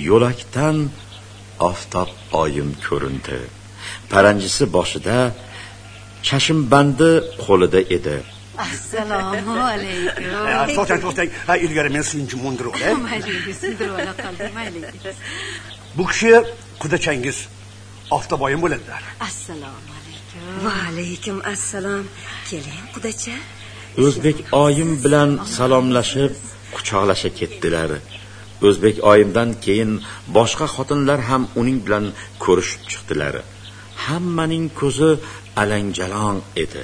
Speaker 3: Yo'lakdan oftob oyim ko'rindi. Paranjisi boshida chashmbandi qo'lida edi.
Speaker 6: Assalomu alaykum.
Speaker 7: To'xtang to'xtang. Ha ilgari men sizni mo'ndirib olay [laughs]
Speaker 6: mayli sindirib ola qoldim mayli.
Speaker 7: Bu kishi qudachangiz oftoboyim bo'ladilar.
Speaker 6: Assalomu alaykum
Speaker 5: va alaykum assalom keling qudacha
Speaker 3: o'zbek oyim bilan salomlashib quchoqlasha ketdilar. O'zbek oyimdan keyin boshqa xotinlar ham uning bilan ko'rishib chiqdilar. Hammaning ko'zi alangjalon edi.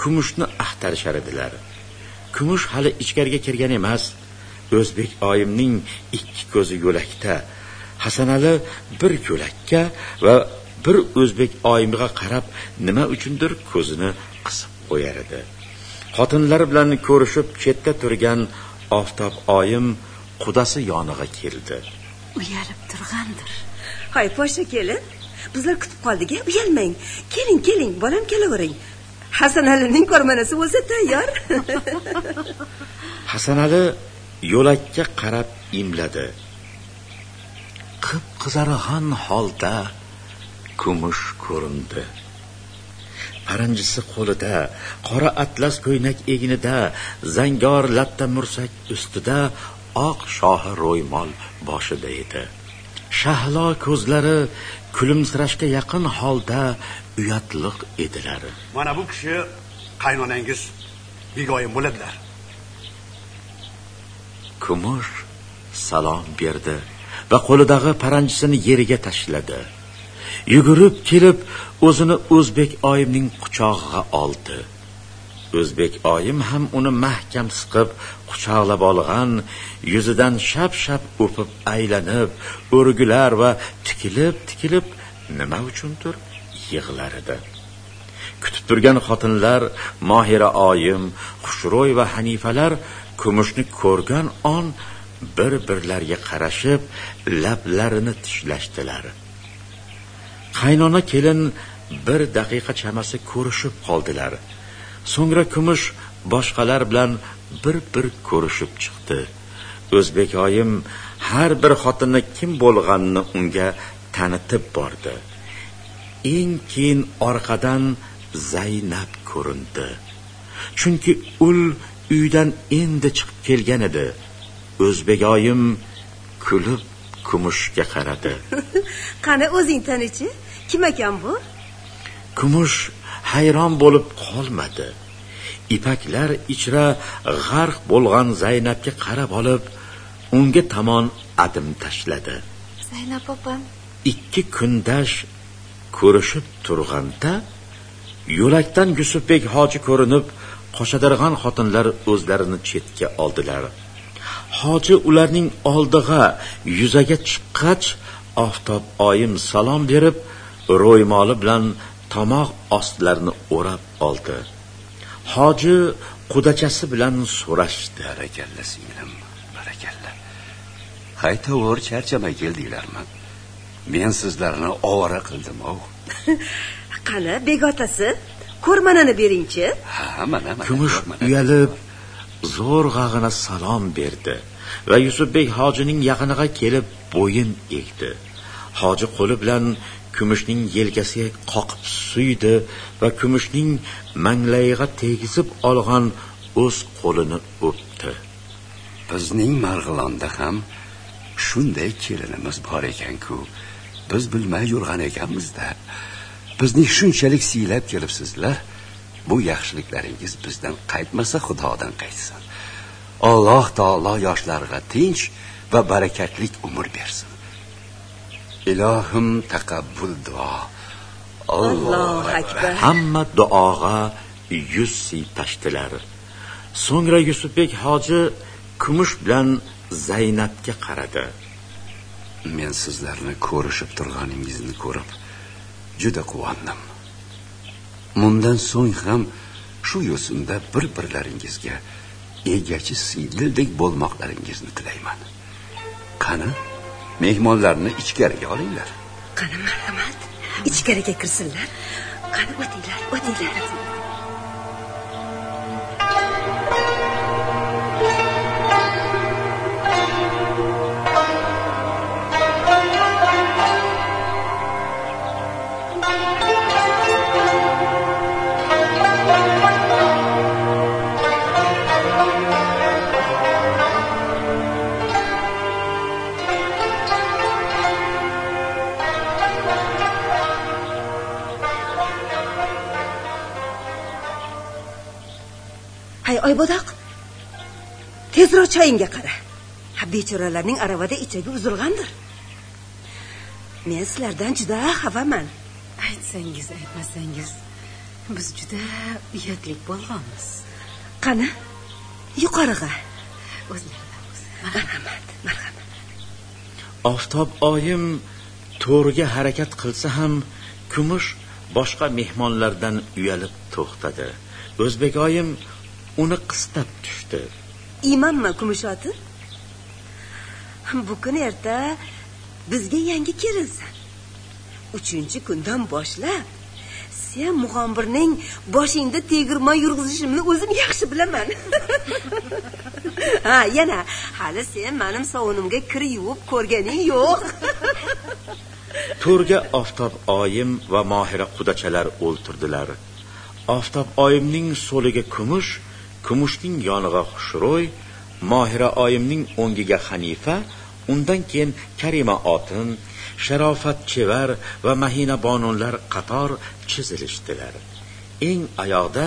Speaker 3: Kumushni axtarishar edilar. Kumush hali ichkariga kirgan emas. O'zbek oyimning ikki ko'zi yo'lakda hasanali bir yo'lakka va bir o'zbek oyimiga qarab nima uchundir ko'zini qisib qo'yar edi. Xotinlar bilan ko'rishib chetda turgan oftob oyim qudasi yonig'a keldi.
Speaker 6: Uyalib turgandir.
Speaker 5: Hay poshsha kelin. Bizlar kutib qoldik a uyalmang. Keling keling bolam kelavering. Hasan alining ko'rmanasi bo'lsa tayyor. [laughs]
Speaker 3: Hasanali yo'lakka qarab imladi. Qip qizarg'an holda kumush ko'rindi. Paranjisi qo'lida qora atlas ko'ynak egnida zangor latta mursak ustida oq shohi ro'ymol boshida edi. Shahlo ko'zlari kulimsirashga yaqin holda uyatliq edilar.
Speaker 7: Mana bu kishi qaynonangiz begoyim bo'ladilar.
Speaker 3: Kumush salom berdi va qo'lidagi paranjisini yeriga tashladi yugurib kelib o'zini o'zbek oyimning quchog'iga oldi. O'zbek oyim ham uni mahkam siqib quchoqlab olgan yuzidan shap shap o'pib aylanib o'rgular va tikilib tikilib nima uchundir yig'lar edi kutib turgan xotinlar mohira oyim xushro'y va hanifalar kumushni ko'rgan on bir birlariga qarashib lablarini tishlashdilar. Qaynona kelin bir daqiqa chamasi ko'rishib qoldilar. So'ngra kumush boshqalar bilan bir bir ko'rishib chiqdi. O'zbek oyim har bir xotinni kim bo'lganini unga tanitib bordi. Eng keyin orqadan zaynab ko'rindi. Chunki ul uydan endi chiqib kelgan edi. O'zbek oyim kulib kumushga qaradi. [laughs]
Speaker 5: Qani o'zing tanichi? Kim ekan bu?
Speaker 3: Kumush hayron bo'lib qolmadi. Ipaklar ichra g'arq bo'lgan zaynabga qarab olib unga tomon adim tashladi.
Speaker 2: Zaynab opam.
Speaker 3: Ikki kundash ko'rishib turganda yo'lakdan yusufbek hoji ko'rinib qoshadirg'an xotinlar o'zlarini chetga oldilar. Hoji ularning oldig'a yuzaga chiqqach oftob oyim salom berib ro'ymoli bilan tomoq ostlarini o'rab oldi. Hoji qudachasi bilan so'rashdi
Speaker 4: barakalla singlim barakalla. Haytovur charchamay keldinglarmi men sizlarni ovora qildim ov [laughs]
Speaker 5: qani begotasi ko'rmanani beringchi?
Speaker 4: Ha mana mana
Speaker 3: kumush uyalib zo'rg'ag'ina salom berdi va yusufbek hojining yaqiniga kelib bo'yin egdi hoji qo'li bilan kumushning yelkasiga qoqib suydi va kumushning manglayiga tegizib olgan o'z qo'lini o'pdi.
Speaker 4: Bizning marg'ilonda ham shunday kelinimiz bor ekan-ku. Biz bilmay yurgan ekanmizda bizni shunchalik siylab kelibsizlar. Bu yaxshiliklaringiz bizdan qaytmasa xudodan qaytsin. Alloh taolo yoshlarga tinch va barakatlik umr bersin. Ilohim taqabbul duo
Speaker 5: allohu akbar
Speaker 3: hamma duoga yuz siylashdilar so'ngra yusufbek hoji kumush bilan zaynabga qaradi
Speaker 4: men sizlarni ko'rishib turganingizni ko'rib juda quvondim mundan so'ng ham shu yo'sinda bir birlaringizga egachi siydildek bo'lmoqlaringizni tilayman qani mehmonlarni ichkariga olinglar.
Speaker 5: Qani marhamat. Ichkariga kirsinlar. Qani o'tinglar o'tinglar. Hay oybodoq tezroq choyingga qara. Bechoralarning aravada ichagi uzilgandir. Men sizlardan juda xafaman
Speaker 8: aytsangiz aytmasangiz biz juda uyatlik bo'lganmiz.
Speaker 5: Qani? Yuqoriga. Marhamat marhamat.
Speaker 3: Oftob oyim to'riga harakat qilsa ham kumush boshqa mehmonlardan uyalib to'xtadi. O'zbek oyim uni qistab tushdi.
Speaker 5: Imanma kumushoti bu kun erta bizga yangi kelinsan uchinchi kundan boshlab sen mug'ombirning boshingda tegirmon yurg'izishimni o'zim yaxshi bilaman. [laughs] Ha yana hali sen mening sovunimga kir yuvib ko'rganing yo'q. [laughs]
Speaker 3: To'rga oftob oyim va mohira qudachalar o'ltirdilar. Oftob oyimning so'liga kumush kumushning yonig'a xushro'y mohira oyimning o'ngiga hanifa undan keyin karima otin sharofatchevar va mahina bonunlar qator chizilishdilar. Eng oyoqda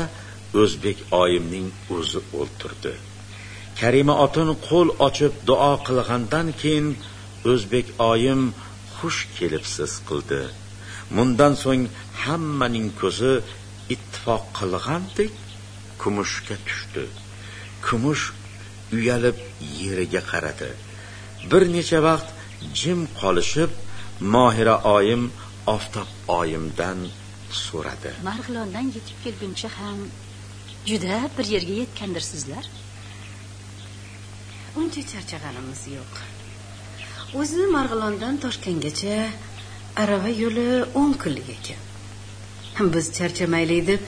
Speaker 3: o'zbek oyimning o'zi o'ltirdi. Karima otin qo'l ochib duo qilgandan keyin o'zbek oyim xush kelibsiz qildi. Mundan so'ng hammaning ko'zi ittifoq qilgandek kumushga tushdi. Kumush uyalib yeriga qaradi. Bir necha vaqt jim qolishib mohira oyim oftob oyimdan so'radi.
Speaker 6: Marg'ilondan yetib kelguncha ham juda bir yerga yetgandirsizlar?
Speaker 8: Uncha charchaganimiz yo'q. O'zi marg'ilondan toshkentgacha arava yo'li o'n kunlik ekan. Biz charchamaylik deb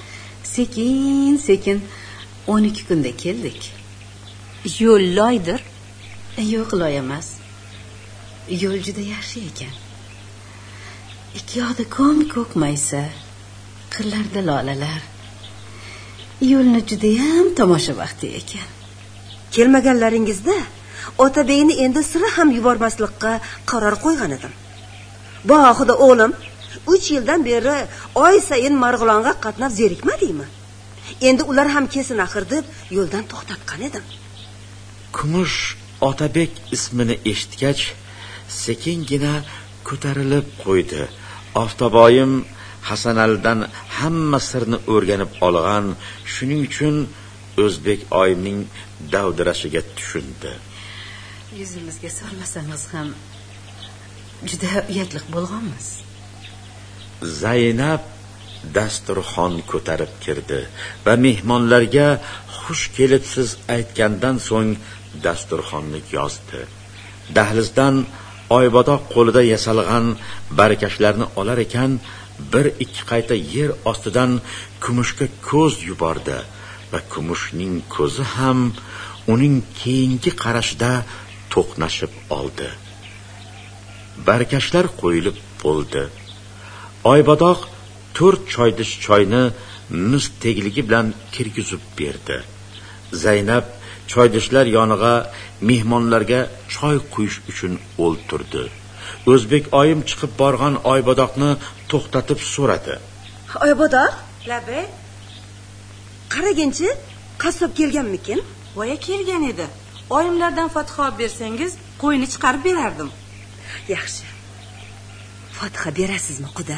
Speaker 8: sekin sekin o'n ikki kunda keldik.
Speaker 6: Yo'l loydir e,
Speaker 8: yo'q loy emas. Yo'l juda yaxshi ekan. Ikki yoqda ko'm ko'k maysa qirlarda lolalar. Yo'lni judayam tomosha vaqti ekan.
Speaker 5: Kelmaganlaringizda otabekni endi sira ham yubormaslikqa qaror qo'ygan edim. Boxida o'g'lim uch yildan beri oy sayin marg'ilonga qatnab zerikmadingmi endi ular ham kesin axir deb yo'ldan to'xtatgan edim.
Speaker 3: Kumush otabek ismini eshitgach sekingina ko'tarilib qo'ydi. Oftoboyim hasanalidan hamma sirni o'rganib olgan shuning uchun o'zbek oyimning davdirashiga tushundi.
Speaker 8: Yuzimizga solmasangiz ham juda uyatli bo'lganmiz
Speaker 3: zaynab dasturxon ko'tarib kirdi va mehmonlarga xush kelibsiz aytgandan so'ng dasturxonni yozdi. Dahlizdan oybodoq qo'lida yasalgan barakashlarni olar ekan bir ikki qayta yer ostidan kumushga ko'z yubordi va kumushning ko'zi ham uning keyingi qarashida to'qnashib oldi. Barakashlar qo'yilib bo'ldi. Oybodoq to'rt choydish choyni muz tegligi bilan kirgizib berdi. Zaynab choydishlar yonig'a mehmonlarga choy quyish uchun o'ltirdi. O'zbek oyim chiqib borgan oybodoqni to'xtatib so'radi.
Speaker 5: Oybodoq? Labbay qaraginchi qassob kelganmikin?
Speaker 9: Boya kelgan edi. Oyimlardan fotiha olib bersangiz qo'yni chiqarib berardim.
Speaker 5: Yaxshi fotiha berasizmi quda?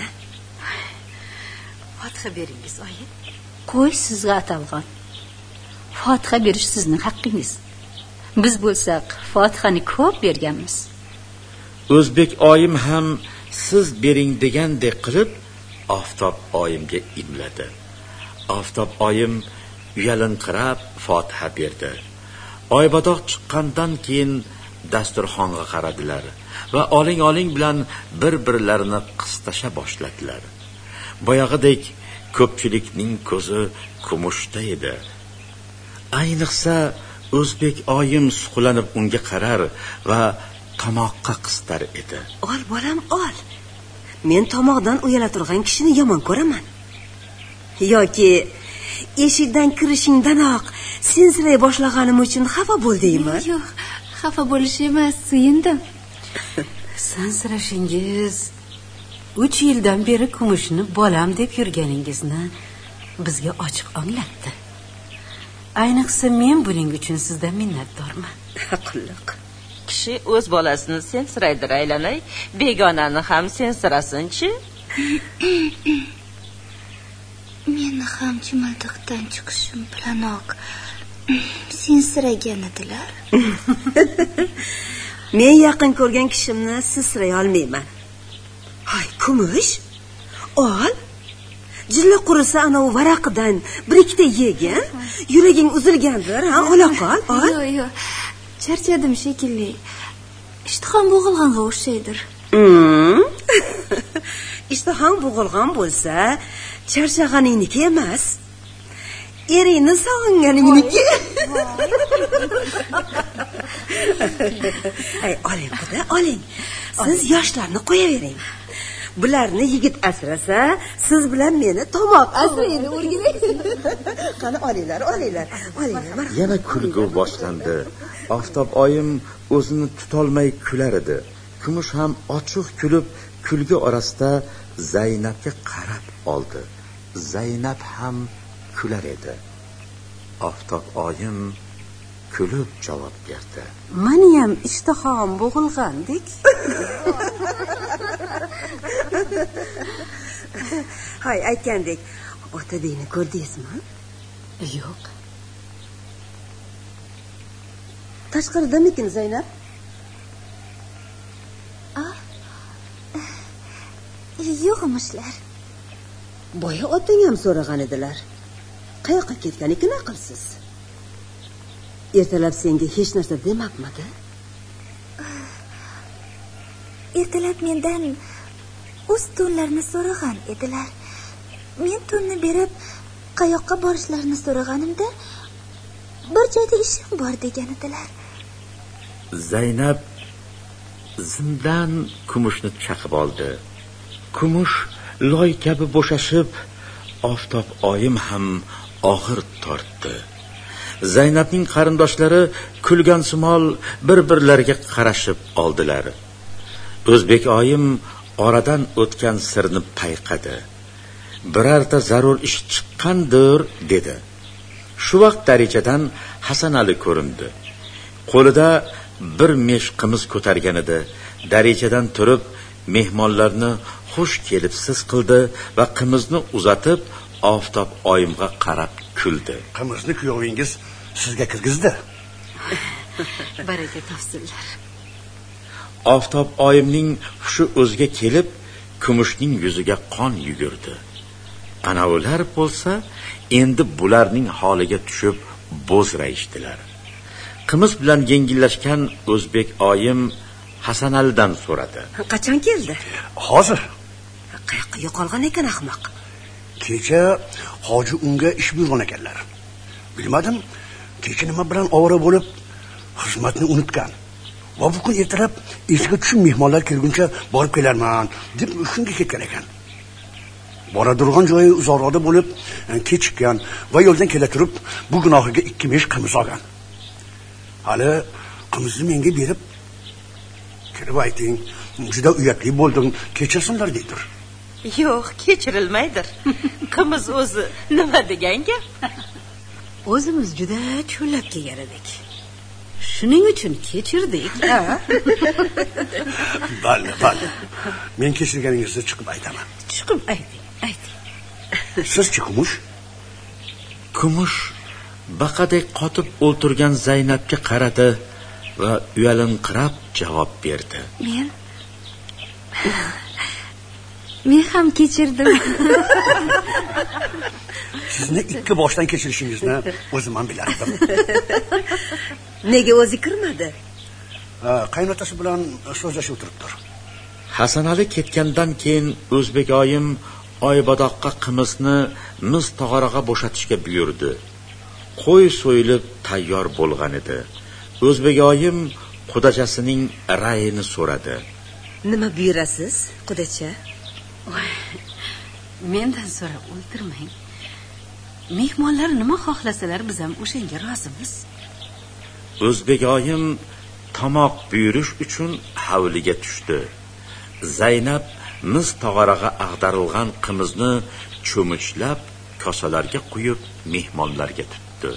Speaker 8: Fotiha beringiz oyi.
Speaker 6: Qo'y sizga atalgan. Fotiha berish sizning haqqingiz. Biz bo'lsak fotihani ko'p berganmiz.
Speaker 3: O'zbek oyim ham siz bering degandek qilib oftob oyimga imladi. Oftob oyim uyalinqirab fotiha berdi. Oybodoq chiqqandan keyin dasturxonga qaradilar va oling oling bilan bir birlarini qistasha boshladilar. Boyag'idek ko'pchilikning ko'zi kumushda edi. Ayniqsa o'zbek oyim suqlanib unga qarar va tomoqqa qistar edi.
Speaker 5: Ol bolam ol. Men tomoqdan uyala turgan kishini yomon ko'raman. Yoki eshikdan kirishingdanoq sensiray boshlaganim uchun xafa bo'ldingmi?
Speaker 2: Yo'q xafa bo'lish emas suyundim [laughs]
Speaker 8: sansirashingiz uch yildan beri kumushni bolam deb yurganingizni bizga ochiq anglatdi. Ayniqsa men buning uchun sizdan minnatdorman.
Speaker 5: Qulluq
Speaker 10: kishi o'z bolasini sensiraydir aylanay begonani ham sensirasinchi [coughs]
Speaker 2: meni ham chimildiqdan chiqishim bilanoq [laughs] sensiragan edilar [laughs]
Speaker 5: men yaqin ko'rgan kishimni sizsiray olmayman. Hay kumush. Ol. Jilla qurisa anavi varaqidan bir ikkita yegin. Yuraging uzilgandir ha? Ola qol ol. [laughs]
Speaker 2: Yo'q yo'q. Charchadim shekilli. Ishtaham bo'g'ilg'anga o'xshaydir.
Speaker 5: Mm. ishtahang bo'g'ilgan bo'lsa charchaganingniki emas eringni sog'inganingniki ay oling quda oling. Siz yoshlarni qo'yavering. Bularni yigit asrasa siz bilan meni tomoq asraydi o'rgiling qani olinglar olinglar olinglar
Speaker 3: yana kulgu boshlandi. Oftob oyim o'zini tutolmay kular edi. Kumush ham ochiq kulib kulgi orasida zaynabga qarab oldi. Zaynab ham kular edi. Oftob oyim kulib javob berdi.
Speaker 8: Maniyam ishtahom bo'g'ilgandek.
Speaker 5: Hay aytgandek otabekni ko'rdingizmi?
Speaker 8: Yo'q.
Speaker 5: Tashqaridamikin zaynab?
Speaker 2: Yo'q emishlar
Speaker 5: boya otang ham so'ragan edilar qayoqqa ketgan ekan aqlsiz. Ertalab senga hech narsa demabmidi [sighs]
Speaker 2: ertalab mendan o'z to'nlarini so'ragan edilar. Men to'nni berib qayoqqa borishlarini so'raganimda bir joyda ishim bor degan edilar.
Speaker 3: Zaynab zimdan kumushni chaqib oldi. Kumush loy kabi bo'shashib oftob oyim ham og'ir tortdi. Zaynabning qarindoshlari kulgan simol bir birlariga qarashib oldilar o'zbek oyim oradan o'tgan sirni payqadi. Birorta zarur ish chiqqandir dedi. Shu vaqt darichadan hasan ali ko'rindi. Qo'lida bir mesh qimiz ko'targan edi. Darichadan turib mehmonlarni xush kelibsiz qildi va qimizni uzatib oftob oyimga qarab kuldi.
Speaker 7: Qimizni kuyovingiz sizga kirgizdi. [laughs]
Speaker 8: Baraka topsinlar.
Speaker 3: Oftob oyimning hushi o'ziga kelib kumushning yuziga qon yugurdi. Anavilar bo'lsa endi bularning holiga tushib bo'zrayishdilar qimiz bilan yengillashgan o'zbek oyim hasanalidan so'radi.
Speaker 5: Qachon keldi?
Speaker 7: Hozir.
Speaker 5: Qayoqqa yo'qolgan ekan ahmoq
Speaker 7: kecha hoji unga ish buyurgan ekanlar. Bilmadim kecha nima bilan ovora bo'lib xizmatni unutgan. Va bu kun ertalab esiga tushib mehmonlar kelguncha borib kelarman deb shunga ketgan ekan. Boradirgan joyi uzoqroqda bo'lib e, kechikkan va yo'ldan kela turib bu gunohiga ikki mesh qimiz olgan. Hali qimizni menga berib kirib ayting juda uyatli bo'ldim kechirsinlar deydir.
Speaker 10: Yo'q kechirilmaydir. Qimiz o'zi nima degan gap?
Speaker 8: O'zimiz juda cho'llab kelgan edik. Shuning uchun kechirdik. [laughs]
Speaker 7: Balli balli. Men kechirganingizni chiqib aytaman.
Speaker 8: Chiqib ayting ayting.
Speaker 7: Sizchi kumush?
Speaker 3: Kumush baqadek qotib o'ltirgan zaynabga qaradi va uyalinqirab javob berdi.
Speaker 2: Men men ham kechirdim.
Speaker 7: Sizni ikki boshdan kechirishingizni o'zim ham bilardim.
Speaker 5: Nega o'zi kirmadi?
Speaker 7: Ha, qaynotasi bilan so'zlashib o'tiribdir
Speaker 3: hasanali ketgandan keyin o'zbek oyim oybadoqqa qimizni mis tog'orag'a bo'shatishga buyurdi. Qo'y so'yilib tayyor bo'lgan edi. O'zbek oyim qudachasining ra'yini so'radi.
Speaker 5: Nima buyurasiz qudacha
Speaker 8: mendan so'rab o'ltirmang. Mehmonlar nima xohlasalar biz ham o'shanga rozimiz.
Speaker 3: O'zbek oyim tomoq buyurish uchun hovliga tushdi. Zaynab mis tog'orag'a ag'darilgan qimizni cho'michlab kosalarga quyib mehmonlarga tutdi.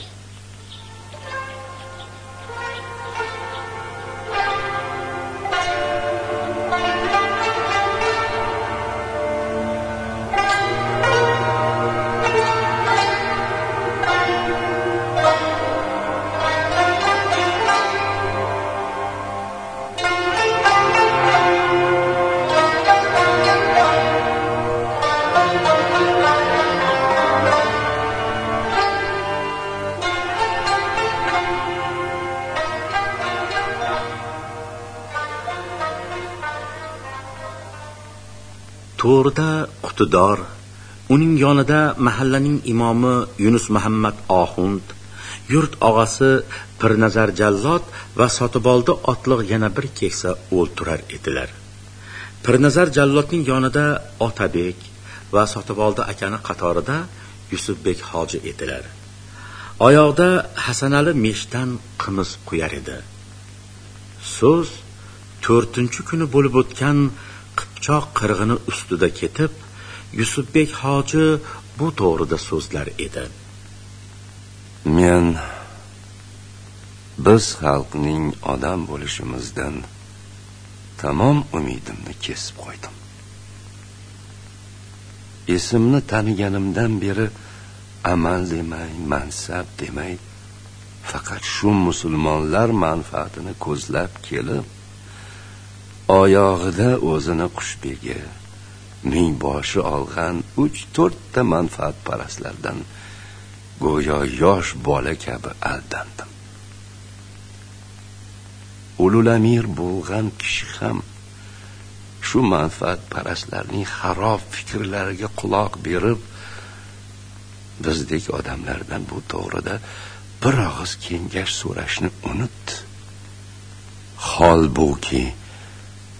Speaker 3: Iqtidor uning yonida mahallaning imomi yunus muhammad oxund yurt og'asi pirnazar jallod va sotiboldi otliq yana bir keksa o'ltirar edilar. Pirnazar jallodning yonida otabek va sotiboldi akani qatorida yusufbek hoji edilar. Oyoqda hasanali meshdan qimiz quyar edi. So'z to'rtinchi kuni bo'lib o'tgan qipchoq qirg'ini ustida ketib yusufbek hoji bu to'g'rida so'zlar edi.
Speaker 4: Men biz xalqning odam bo'lishimizdan tamom umidimni kesib qo'ydim. Esimni taniganimdan beri amal demay mansab demay faqat shu musulmonlar manfaatini ko'zlab kelib oyog'ida o'zini qushbegi mingboshi olgan uch to'rtta manfaatparastlardan go'yo yosh bola kabi aldandim. Ulul amir bo'lgan kishi ham shu manfaatparastlarning xarob fikrlariga quloq berib bizdek odamlardan bu to'g'rida bir og'iz kengash so'rashni unutdi. Holbuki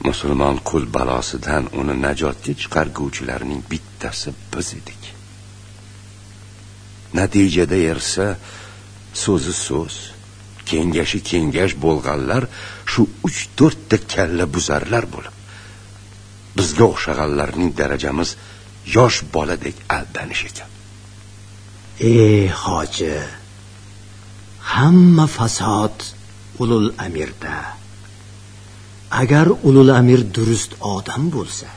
Speaker 4: musulmon qul balosidan uni najotga chiqarguvchilarning bittasi biz edik. Natijada ersa so'zi so'z kengashi kengash bo'lganlar shu uch to'rtta kalla buzarlar bo'lib bizga o'xshaganlarning darajamiz yosh boladek aldanish ekan
Speaker 11: ey hoji hamma fasod ulul amirda. Agar ulul amir durust odam bo'lsa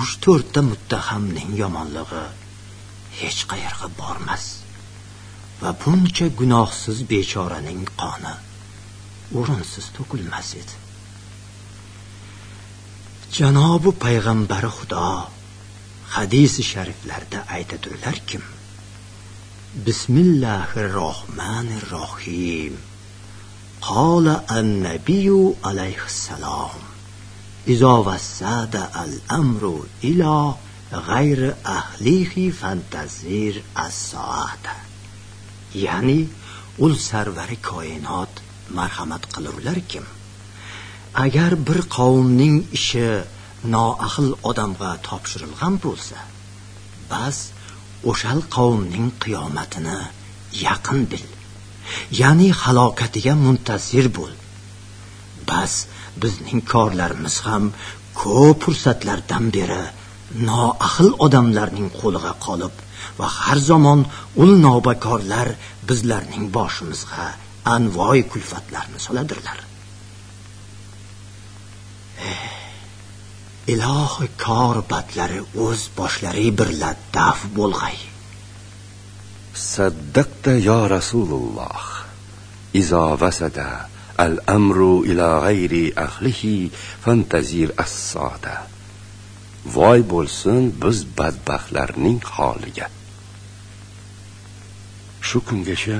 Speaker 11: uch to'rtta muttahamning yomonlig'i hech qayerga bormas. Va buncha gunohsiz bechoraning qoni o'rinsiz to'kilmas edi. Janobi payg'ambari xudo hadisi shariflarda aytadilarkim bismillahi rohmanir rohim. قال النبي عليه السلام إذا وساد الأمر إلى غير أهليه فانتظر الساعة ya'ni ul sarvari koinot marhamat qilurlarkim agar bir qavmning ishi noahil odamga topshirilgan bo'lsa bas o'shal qavmning qiyomatini yaqin bil ya'ni halokatiga muntazir bo'l. Bas bizning korlarimiz ham ko'p fursatlardan beri noahil odamlarning qo'liga qolib va har zamon ul nobakorlar bizlarning boshimizga anvoy kulfatlarni soladirlar eh, ilohi kor batlari o'z boshlari birla daf bo'lg'ay.
Speaker 4: صدقت yo رسول الله vasada وسد amru ila g'ayri ahlihi fantazir as-sota voy bo'lsin biz badbaxtlarning holiga. Shu kungacha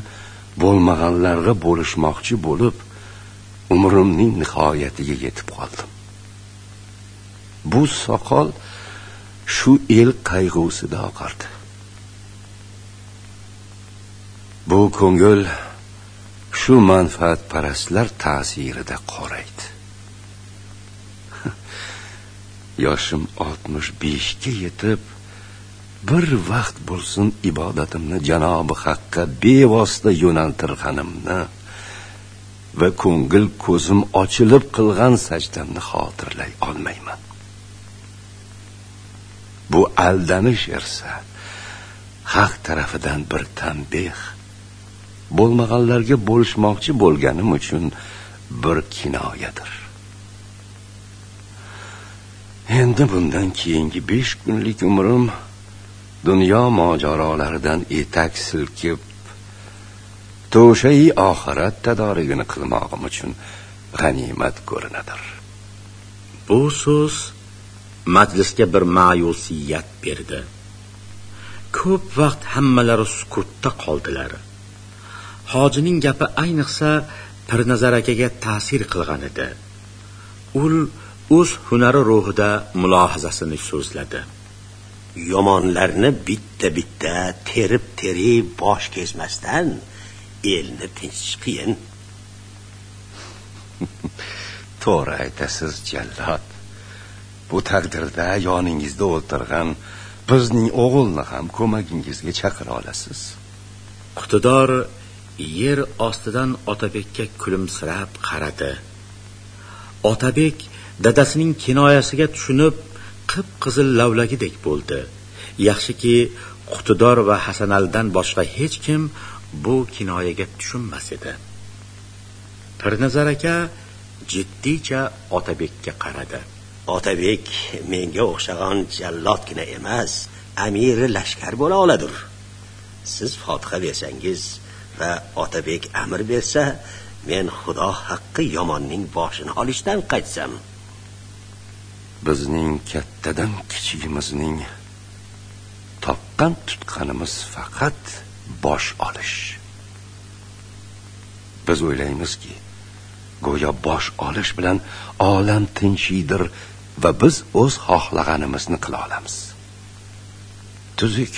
Speaker 4: bo'lmaganlarga bo'lishmoqchi bo'lib umrimning nihoyatiga yetib qoldim. Bu soqol shu el qayg'usida oqardi. Bu ko'ngil shu manfaatparastlar ta'sirida qoraydi. [laughs] Yoshim oltmish beshga yetib bir vaqt bo'lsin ibodatimni janobi haqqa bevosita yo'naltirganimni va ko'ngil ko'zim ochilib qilgan sajdamni xotirlay olmayman. Bu aldanish ersa haq tarafidan bir tanbeh bo'lmaganlarga bo'lishmoqchi bo'lganim uchun bir kinoyadir. Endi bundan keyingi besh kunlik umrim dunyo mojarolaridan etak silkib to'shai oxirat tadorigini qilmog'im uchun g'animat ko'rinadir.
Speaker 3: Bu so'z majlisga bir ma'yusiyat berdi. Ko'p vaqt hammalari sukutda qoldilar. Hojining gapi ayniqsa pirnazar akaga ta'sir qilgan edi. U o'z hunari ruhida mulohazasini so'zladi.
Speaker 7: Yomonlarni bitta bitta terib terib bosh kezmasdan elni tinchish qiyin. [laughs]
Speaker 4: To'g'ri aytasiz jallod. Bu taqdirda yoningizda o'tirgan bizning o'g'ilni ham ko'magingizga chaqira olasiz.
Speaker 3: Iqtidor yer ostidan otabekka kulimsirab qaradi. Otabek dadasining kinoyasiga tushunib qip qizil lavlagidek bo'ldi. Yaxshiki qutidor va hasanaldan boshqa hech kim bu kinoyaga tushunmas edi. Pirnazar aka jiddiycha otabekka qaradi.
Speaker 7: Otabek menga o'xshagan jallodgina emas amiri lashkar bo'la oladir
Speaker 11: siz fotiha bersangiz va otabek amr bersa men xudo haqqi yomonning boshini olishdan qaytsam.
Speaker 4: Bizning kattadan kichigimizning topgan tutqanimiz faqat bosh olish. Biz o'ylaymizki go'yo bosh olish bilan olam tinchiydir va biz o'z xohlaganimizni qila olamiz. Tuzuk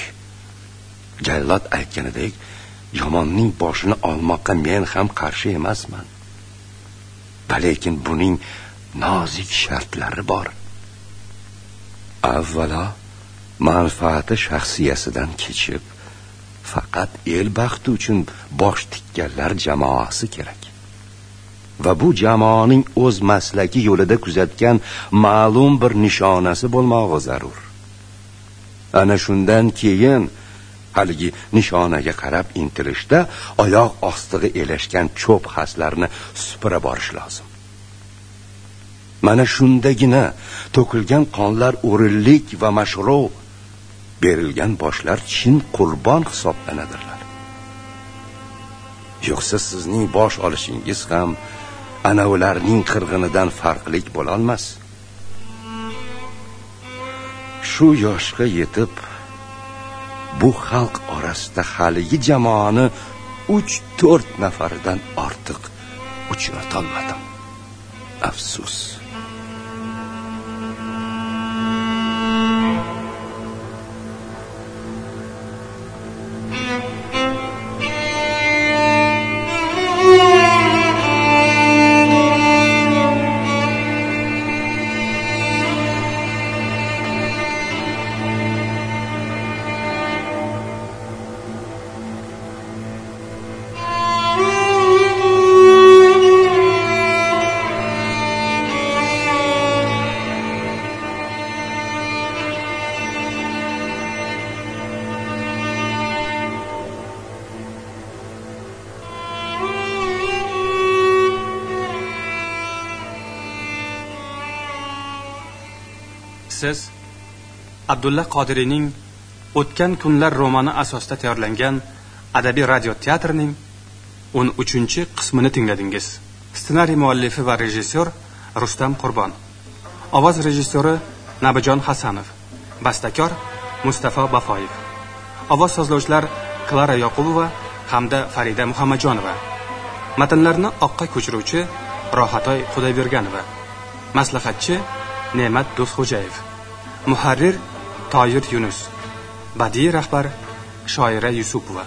Speaker 4: jallod aytganidek yomonning boshini olmoqqa men ham qarshi emasman. Lekin buning nozik shartlari bor. Avvalo manfaati shaxsiyasidan kechib faqat el baxti uchun bosh tikkanlar jamoasi kerak. Va bu jamoaning o'z maslaki yo'lida kuzatgan ma'lum bir nishonasi bo'lmog'i zarur. Ana shundan keyin haligi nishonaga qarab intilishda oyoq ostiga elashgan cho'p xaslarni supura borish lozim. Mana shundagina to'kilgan qonlar o'rinlik va mashru berilgan boshlar chin qurbon hisoblanadilar. Yo'qsa sizning bosh olishingiz ham ana ularning qirg'inidan farqlik bo'lolmas shu yoshga yetib bu xalq orasida haligi jamoani uch to'rt nafaridan ortiq uchratolmadim. Afsus.
Speaker 12: Abdulla qodiriyning o'tgan kunlar romani asosida tayyorlangan adabiy radio teatrining o'n uchinchi qismini tingladingiz. Ssenariy muallifi va rejissyor rustam qurbon. Ovoz rejissyori nabijon hasanov. Bastakor mustafo bafoyev. Ovoz sozlovchilar klara yoqubova hamda farida muhammadjonova. Matnlarni oqqa ko'chiruvchi rohatoy xudoyberganova. Maslahatchi ne'mat do'stxo'jayev. Muharrir toyir yunus badiiy rahbar shoira yusupova.